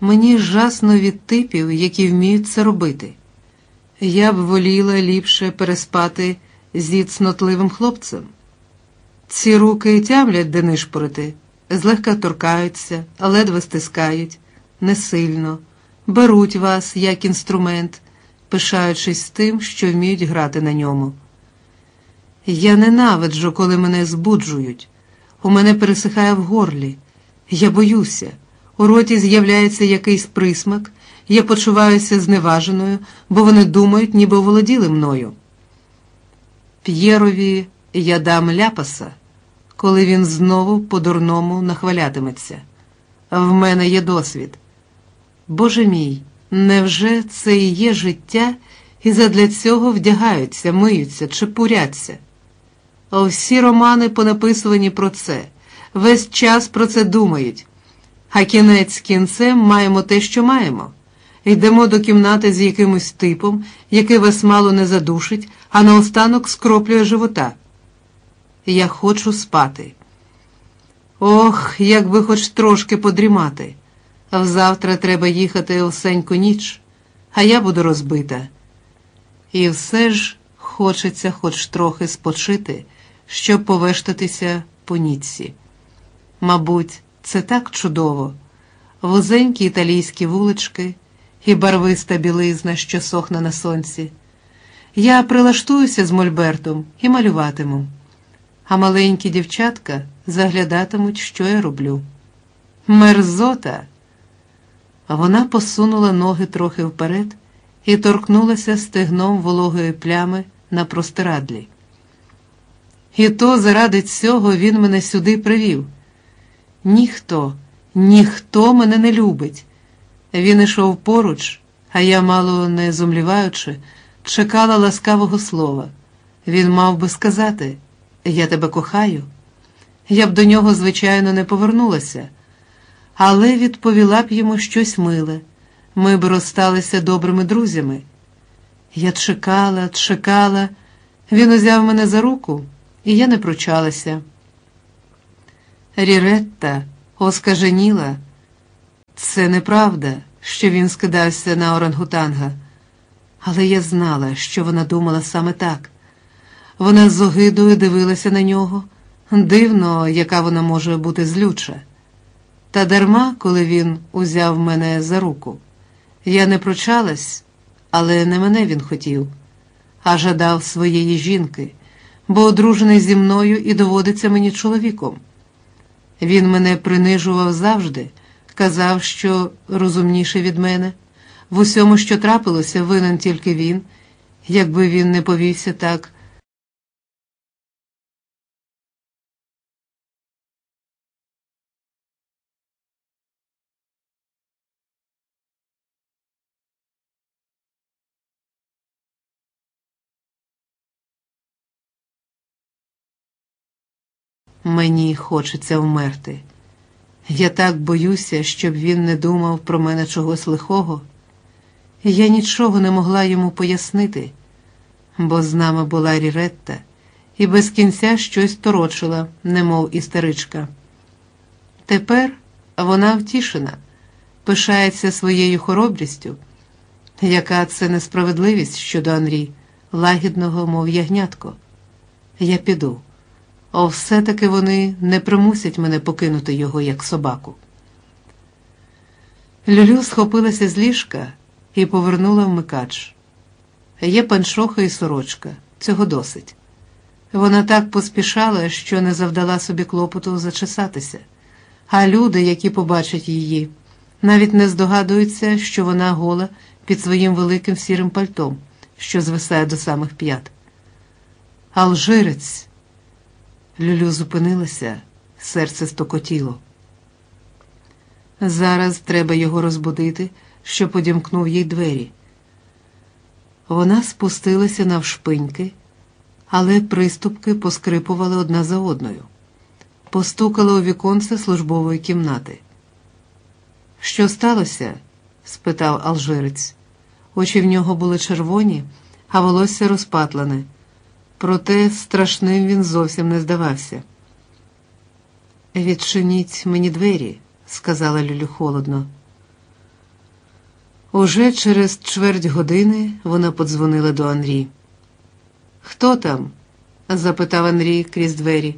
Мені жасно від типів, які вміють це робити. Я б воліла ліпше переспати зі цнотливим хлопцем. Ці руки тямлять де нишпорити, злегка торкаються, ледве стискають, не сильно, беруть вас як інструмент, пишаючись тим, що вміють грати на ньому. Я ненавиджу, коли мене збуджують. У мене пересихає в горлі. Я боюся. У роті з'являється якийсь присмак, я почуваюся зневаженою, бо вони думають, ніби володіли мною. П'єрові я дам ляпаса, коли він знову по-дурному нахвалятиметься. В мене є досвід. Боже мій, невже це і є життя, і задля цього вдягаються, миються, чепуряться? Всі романи понаписувані про це, весь час про це думають. А кінець кінцем маємо те, що маємо. Йдемо до кімнати з якимось типом, який вас мало не задушить, а наостанок скроплює живота. Я хочу спати. Ох, як би хоч трошки подрімати. Взавтра треба їхати осеньку ніч, а я буду розбита. І все ж хочеться хоч трохи спочити, щоб повештатися по ніці. Мабуть, це так чудово, вузенькі італійські вулички і барвиста білизна, що сохне на сонці. Я прилаштуюся з Мольбертом і малюватиму, а маленькі дівчатка заглядатимуть, що я роблю. Мерзота. Вона посунула ноги трохи вперед і торкнулася стегном вологої плями на простирадлі. І то заради цього він мене сюди привів. Ніхто, ніхто мене не любить. Він ішов поруч, а я, мало не зумліваючи, чекала ласкавого слова. Він мав би сказати Я тебе кохаю. Я б до нього, звичайно, не повернулася, але відповіла б йому щось миле. Ми б розсталися добрими друзями. Я чекала, чекала, він узяв мене за руку, і я не пручалася. Ріретта оскаженіла. Це неправда, що він скидався на орангутанга, але я знала, що вона думала саме так. Вона з огидою дивилася на нього. Дивно, яка вона може бути злюча. Та дарма, коли він узяв мене за руку. Я не прочалась, але не мене він хотів, а жадав своєї жінки, бо одружений зі мною і доводиться мені чоловіком. Він мене принижував завжди, казав, що розумніше від мене. В усьому, що трапилося, винен тільки він, якби він не повівся так. Мені хочеться вмерти. Я так боюся, щоб він не думав про мене чогось лихого. Я нічого не могла йому пояснити, бо з нами була Ріретта і без кінця щось торочила, немов істеричка. Тепер вона втішена, пишається своєю хоробрістю, яка це несправедливість щодо Анрі, лагідного, мов ягнятко. Я піду. О, все-таки вони не примусять мене покинути його як собаку. Люлю схопилася з ліжка і повернула вмикач. Є паншоха і сорочка, цього досить. Вона так поспішала, що не завдала собі клопоту зачесатися, а люди, які побачать її, навіть не здогадуються, що вона гола під своїм великим сірим пальтом, що звисає до самих п'ят. Алжирець. Люлю зупинилася, серце стокотіло. Зараз треба його розбудити, що подімкнув їй двері. Вона спустилася навшпиньки, але приступки поскрипували одна за одною. Постукала у віконце службової кімнати. Що сталося? спитав алжирець. Очі в нього були червоні, а волосся розпатлене проте страшним він зовсім не здавався. Відчиніть мені двері, сказала Люлю холодно. Уже через чверть години вона подзвонила до Анрі. Хто там? запитав Анрій крізь двері.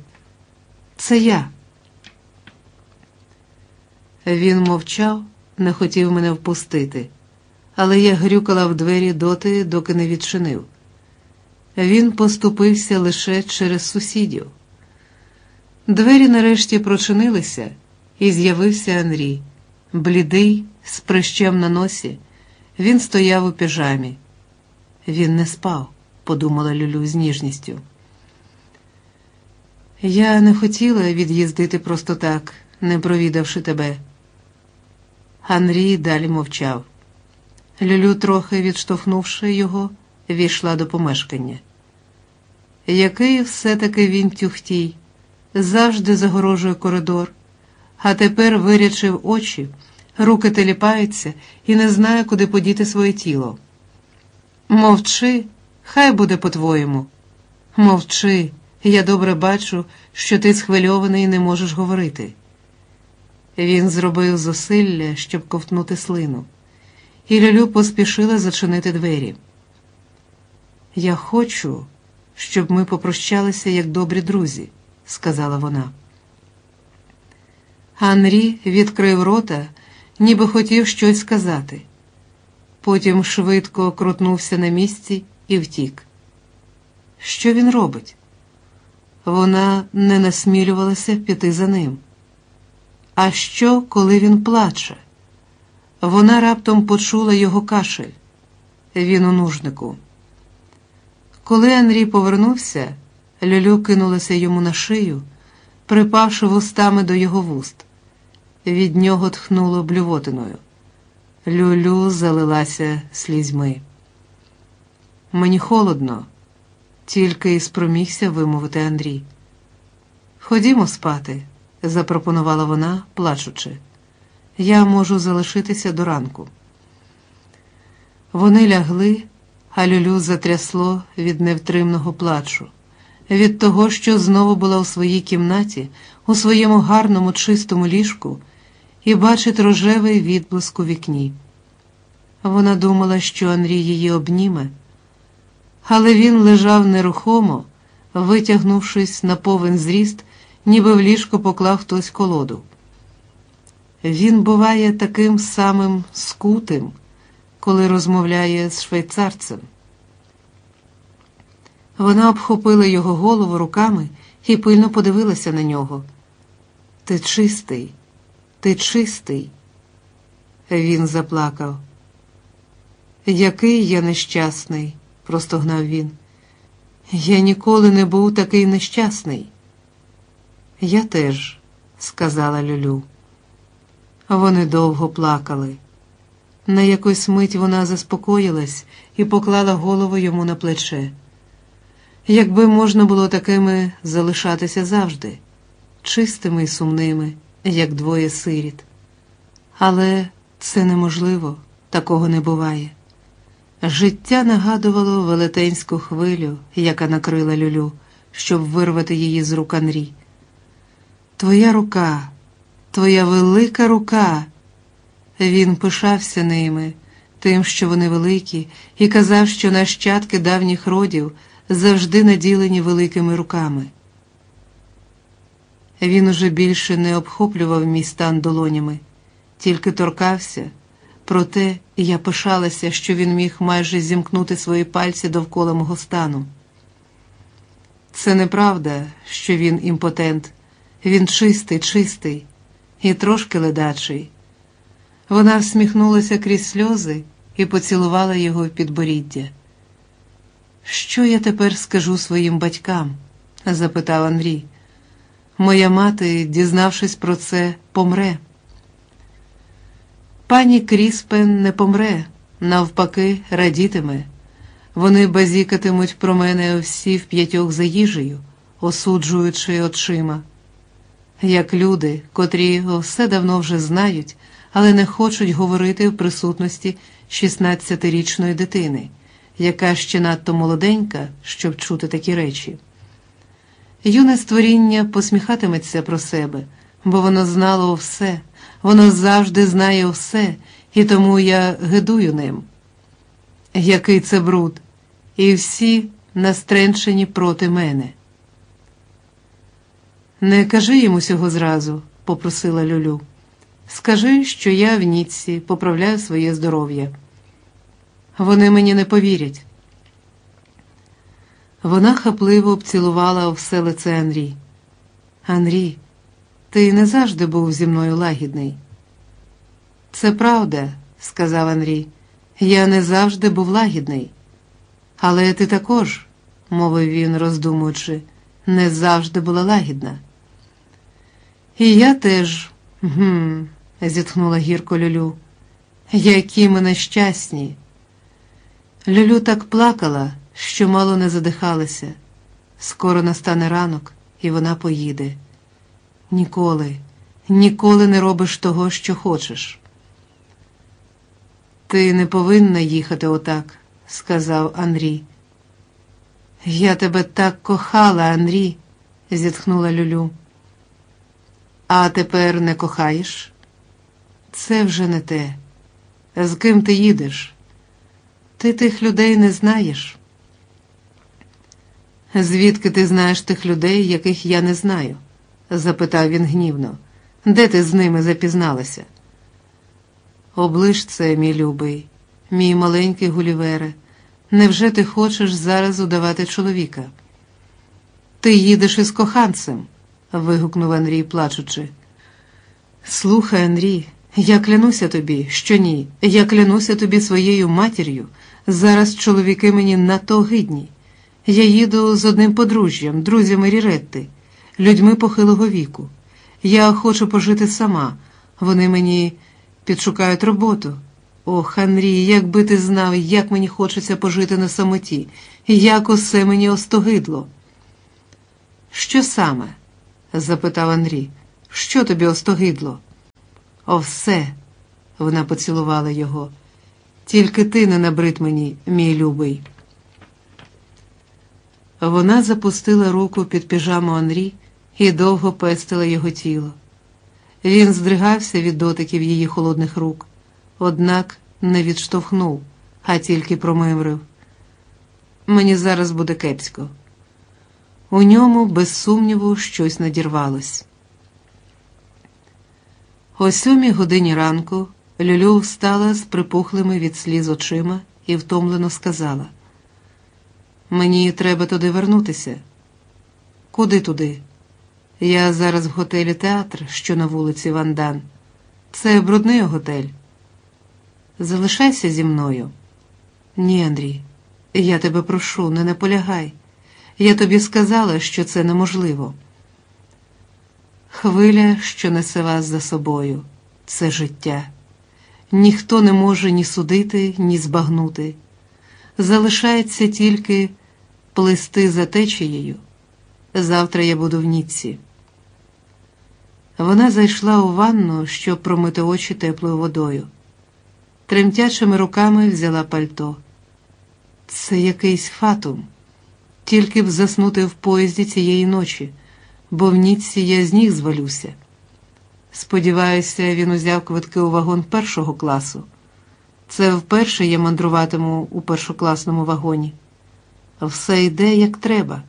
Це я. Він мовчав, не хотів мене впустити, але я грюкала в двері доти, доки не відчинив. Він поступився лише через сусідів. Двері нарешті прочинилися, і з'явився Анрій, блідий, з прищем на носі. Він стояв у піжамі. Він не спав, подумала Люлю з ніжністю. Я не хотіла від'їздити просто так, не провідавши тебе. Анрій далі мовчав. Люлю, трохи відштовхнувши його, війшла до помешкання. Який все-таки він тюхтій, завжди загорожує коридор, а тепер вирячив очі, руки теліпаються і не знає, куди подіти своє тіло. Мовчи, хай буде по-твоєму. Мовчи, я добре бачу, що ти схвильований і не можеш говорити. Він зробив зусилля, щоб ковтнути слину, і Лялю поспішила зачинити двері. Я хочу, щоб ми попрощалися як добрі друзі, сказала вона. Анрі відкрив рота, ніби хотів щось сказати. Потім швидко крутнувся на місці і втік. Що він робить? Вона не насмілювалася піти за ним. А що, коли він плаче? Вона раптом почула його кашель. Він у нужнику. Коли Анрій повернувся, Люлю кинулася йому на шию, припавши вустами до його вуст. Від нього тхнуло блювотиною. Люлю залилася слізьми. Мені холодно, тільки й спромігся вимовити Андрій. Ходімо спати запропонувала вона, плачучи. Я можу залишитися до ранку. Вони лягли, а Люлю затрясло від невтримного плачу, від того, що знову була у своїй кімнаті, у своєму гарному, чистому ліжку і бачить рожевий відблиск у вікні. Вона думала, що Андрій її обніме, але він лежав нерухомо, витягнувшись на повен зріст ніби в ліжко поклав хтось колоду. Він буває таким самим скутим, коли розмовляє з швейцарцем. Вона обхопила його голову руками і пильно подивилася на нього. Ти чистий, ти чистий. Він заплакав. Який я нещасний, простогнав він. Я ніколи не був такий нещасний. Я теж, сказала Люлю. Вони довго плакали. На якусь мить вона заспокоїлась і поклала голову йому на плече. Якби можна було такими залишатися завжди, чистими і сумними, як двоє сиріт. Але це неможливо, такого не буває. Життя нагадувало велетенську хвилю, яка накрила Люлю, щоб вирвати її з рук Анрі. Твоя рука, твоя велика рука. Він пишався ними, тим, що вони великі, і казав, що нащадки давніх родів завжди наділені великими руками. Він уже більше не обхоплював мій стан долонями, тільки торкався, проте я пишалася, що він міг майже зімкнути свої пальці довкола мого стану. Це неправда, що він імпотент. Він чистий, чистий і трошки ледачий. Вона всміхнулася крізь сльози і поцілувала його в підборіддя. Що я тепер скажу своїм батькам? запитав Андрій. Моя мати, дізнавшись про це, помре. Пані Кріспен не помре, навпаки, радітиме. Вони базікатимуть про мене всі в п'ятьох за їжею, осуджуючи очима як люди, котрі все давно вже знають, але не хочуть говорити в присутності 16-річної дитини, яка ще надто молоденька, щоб чути такі речі. Юне створіння посміхатиметься про себе, бо воно знало все, воно завжди знає все, і тому я гидую ним. Який це бруд, і всі настренчені проти мене. Не кажи йому цього зразу, попросила Люлю. Скажи, що я в Ніцці поправляю своє здоров'я. Вони мені не повірять. Вона хапливо обцілувала все лице Анрі. Анрі, ти не завжди був зі мною лагідний. Це правда, сказав Анрі. Я не завжди був лагідний. Але ти також, мовив він, роздумуючи, не завжди була лагідна. І я теж, гм, зітхнула гірко Люлю. Які ми нещасні. Люлю так плакала, що мало не задихалася. Скоро настане ранок, і вона поїде. Ніколи, ніколи не робиш того, що хочеш. Ти не повинна їхати отак, сказав Анрі. Я тебе так кохала, Анрі, зітхнула Люлю. А тепер не кохаєш? Це вже не те. З ким ти їдеш? Ти тих людей не знаєш. Звідки ти знаєш тих людей, яких я не знаю? запитав він гнівно. Де ти з ними запізналася? Оближ це, мій любий, мій маленький Гулівере. Невже ти хочеш зараз удавати чоловіка? Ти їдеш із коханцем, вигукнув Андрій, плачучи. Слухай, Андрій, я клянуся тобі, що ні, я клянуся тобі своєю матір'ю. Зараз чоловіки мені надто гидні. Я їду з одним подружжям, друзями Ріретти, людьми похилого віку. Я хочу пожити сама. Вони мені підшукають роботу. Ох, Андрій, якби ти знав, як мені хочеться пожити на самоті, як усе мені остогидло. Що саме? запитав Андрій. Що тобі остогидло? О, все, вона поцілувала його. Тільки ти не набрид мені, мій любий. Вона запустила руку під піжаму Анрі і довго пестила його тіло. Він здригався від дотиків її холодних рук, однак не відштовхнув, а тільки промимрив. Мені зараз буде кепсько. У ньому, без сумніву, щось надірвалось. О сьомій годині ранку Люлю встала з припухлими від сліз очима і втомлено сказала: Мені треба туди вернутися. Куди туди? Я зараз в готелі театр, що на вулиці Вандан. Це брудний готель. Залишайся зі мною. Ні, Андрій, я тебе прошу, не наполягай. Я тобі сказала, що це неможливо. Хвиля, що несе вас за собою, це життя. Ніхто не може ні судити, ні збагнути. Залишається тільки плисти за течією. Завтра я буду в Ніцці. Вона зайшла у ванну, щоб промити очі теплою водою. Тремтячими руками взяла пальто. Це якийсь фатум, тільки б заснути в поїзді цієї ночі, бо в Ніцці я з ніг звалюся. Сподіваюся, він узяв квитки у вагон першого класу. Це вперше я мандруватиму у першокласному вагоні. Все йде, як треба.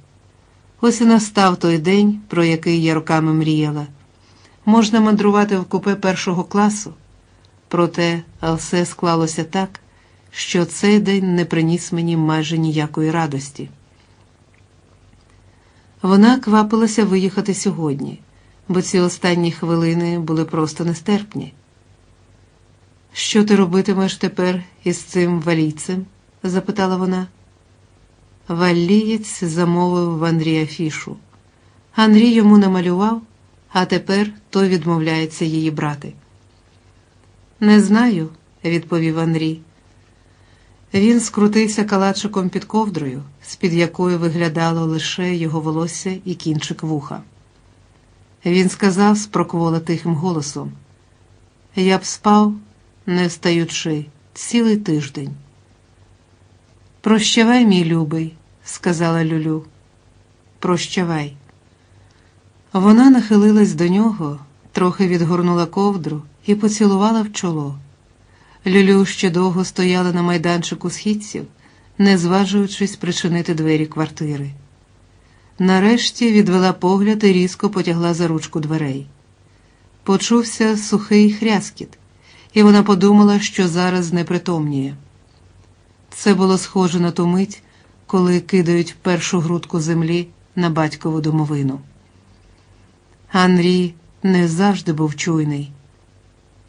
Ось і настав той день, про який я роками мріяла. Можна мандрувати в купе першого класу. Проте все склалося так, що цей день не приніс мені майже ніякої радості. Вона квапилася виїхати сьогодні, бо ці останні хвилини були просто нестерпні. Що ти робитимеш тепер із цим валійцем? запитала вона. Валієць замовив в Андрія фішу. Андрій йому намалював, а тепер той відмовляється її брати. Не знаю, відповів Андрій. Він скрутився калачиком під ковдрою, з-під якої виглядало лише його волосся і кінчик вуха. Він сказав спроквола тихим голосом: Я б спав, не встаючи, цілий тиждень. Прощавай, мій любий, сказала Люлю. Прощавай. Вона нахилилась до нього, трохи відгорнула ковдру і поцілувала в чоло. Люлю ще довго стояла на майданчику східців, не зважуючись причинити двері квартири. Нарешті відвела погляд і різко потягла за ручку дверей. Почувся сухий хряскіт, і вона подумала, що зараз непритомніє. Це було схоже на ту мить, коли кидають першу грудку землі на батькову домовину. Анрі не завжди був чуйний.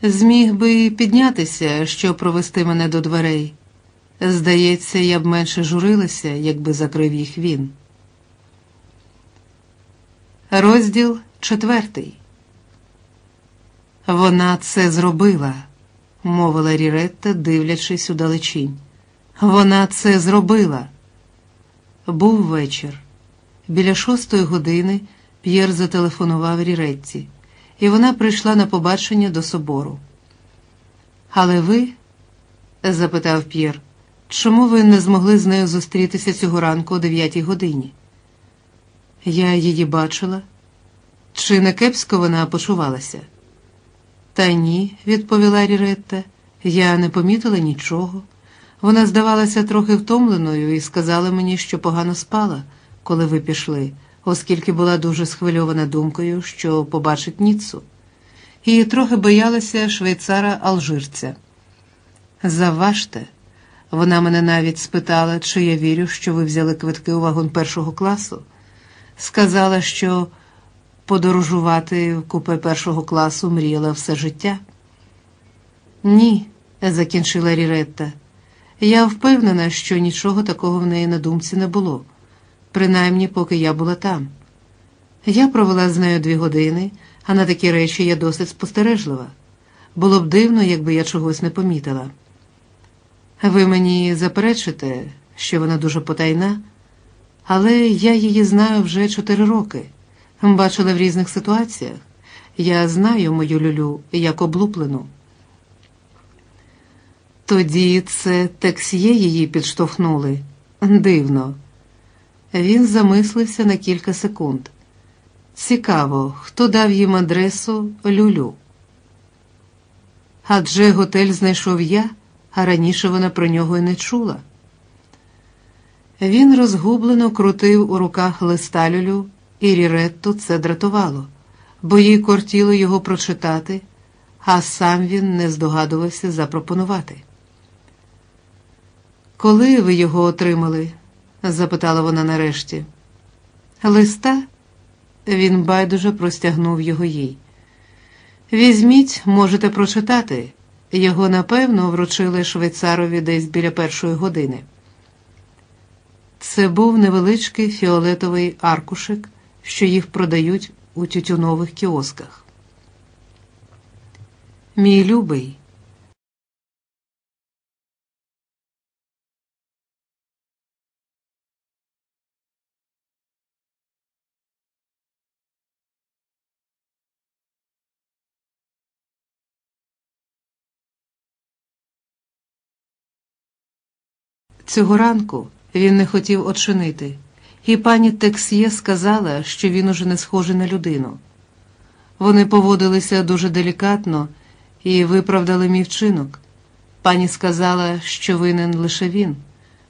Зміг би піднятися, щоб провести мене до дверей. Здається, я б менше журилася, якби закрив їх він. Розділ четвертий. Вона це зробила, мовила Ріретта, дивлячись у далечінь. Вона це зробила. Був вечір. Біля шостої години П'єр зателефонував Ріретті, і вона прийшла на побачення до собору. Але ви, запитав П'єр, чому ви не змогли з нею зустрітися цього ранку о дев'ятій годині? Я її бачила. Чи не кепсько вона почувалася? Та ні, відповіла Ріретта, я не помітила нічого. Вона здавалася трохи втомленою і сказала мені, що погано спала, коли ви пішли, оскільки була дуже схвильована думкою, що побачить Ніцу, і трохи боялася швейцара алжирця. Заважте, вона мене навіть спитала, чи я вірю, що ви взяли квитки у вагон першого класу. Сказала, що подорожувати в купе першого класу мріяла все життя. Ні, закінчила Ріретта. Я впевнена, що нічого такого в неї на думці не було, принаймні, поки я була там. Я провела з нею дві години, а на такі речі я досить спостережлива. Було б дивно, якби я чогось не помітила. Ви мені заперечите, що вона дуже потайна, але я її знаю вже чотири роки. Бачила в різних ситуаціях. Я знаю мою люлю як облуплену. Тоді це тексьє її підштовхнули. Дивно. Він замислився на кілька секунд. Цікаво, хто дав їм адресу Люлю. Адже готель знайшов я, а раніше вона про нього й не чула. Він розгублено крутив у руках листа Люлю, і Ріретту це дратувало, бо їй кортіло його прочитати, а сам він не здогадувався запропонувати. Коли ви його отримали? запитала вона нарешті. Листа? Він байдуже простягнув його їй. Візьміть, можете прочитати. Його, напевно, вручили швейцарові десь біля першої години. Це був невеличкий фіолетовий аркушик, що їх продають у тютюнових кіосках. Мій любий. Цього ранку він не хотів очинити, і пані Тексьє сказала, що він уже не схожий на людину. Вони поводилися дуже делікатно і виправдали мій вчинок. Пані сказала, що винен лише він,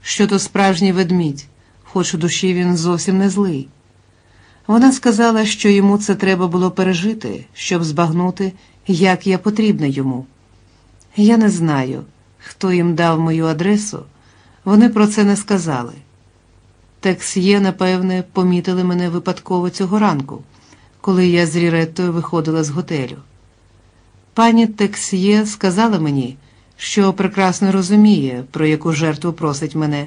що то справжній ведмідь, хоч у душі він зовсім не злий. Вона сказала, що йому це треба було пережити, щоб збагнути, як я потрібна йому. Я не знаю, хто їм дав мою адресу. Вони про це не сказали. Тексьє, напевне, помітили мене випадково цього ранку, коли я з Ріреттою виходила з готелю. Пані Тексьє сказала мені, що прекрасно розуміє, про яку жертву просить мене,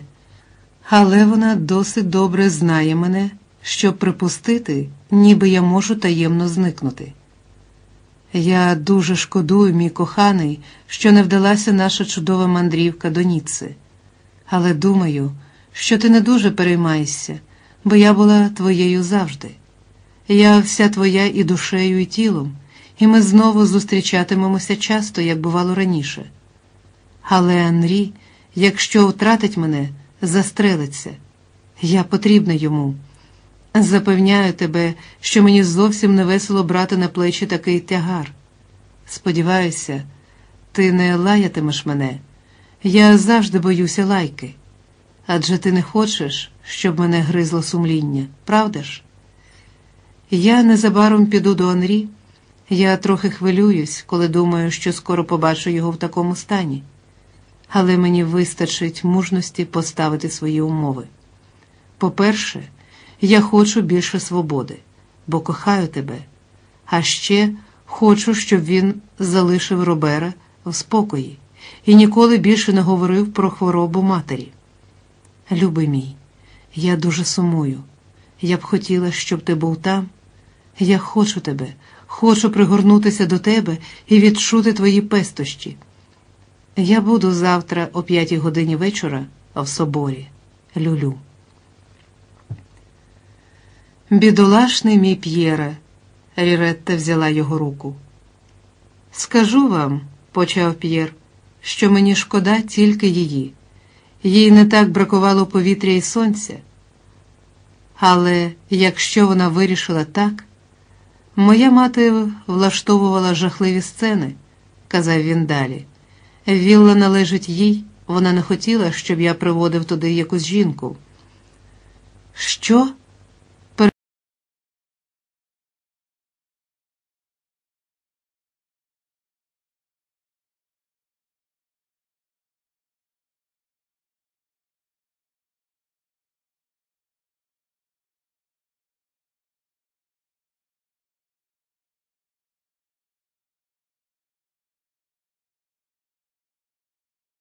але вона досить добре знає мене, щоб припустити, ніби я можу таємно зникнути. Я дуже шкодую, мій коханий, що не вдалася наша чудова мандрівка до Ніцци але думаю, що ти не дуже переймаєшся, бо я була твоєю завжди. Я вся твоя і душею, і тілом, і ми знову зустрічатимемося часто, як бувало раніше. Але Анрі, якщо втратить мене, застрелиться. Я потрібна йому. Запевняю тебе, що мені зовсім не весело брати на плечі такий тягар. Сподіваюся, ти не лаятимеш мене. Я завжди боюся лайки. Адже ти не хочеш, щоб мене гризло сумління, правда ж? Я незабаром піду до Анрі. Я трохи хвилююсь, коли думаю, що скоро побачу його в такому стані. Але мені вистачить мужності поставити свої умови. По-перше, я хочу більше свободи, бо кохаю тебе, а ще хочу, щоб він залишив Робера в спокої і ніколи більше не говорив про хворобу матері. Любий мій, я дуже сумую. Я б хотіла, щоб ти був там. Я хочу тебе, хочу пригорнутися до тебе і відчути твої пестощі. Я буду завтра о п'ятій годині вечора в соборі. Люлю. Бідолашний мій П'єре, Ріретта взяла його руку. Скажу вам, почав П'єр, що мені шкода тільки її. Їй не так бракувало повітря і сонця. Але якщо вона вирішила так, моя мати влаштовувала жахливі сцени, казав він далі. Вілла належить їй, вона не хотіла, щоб я приводив туди якусь жінку. Що?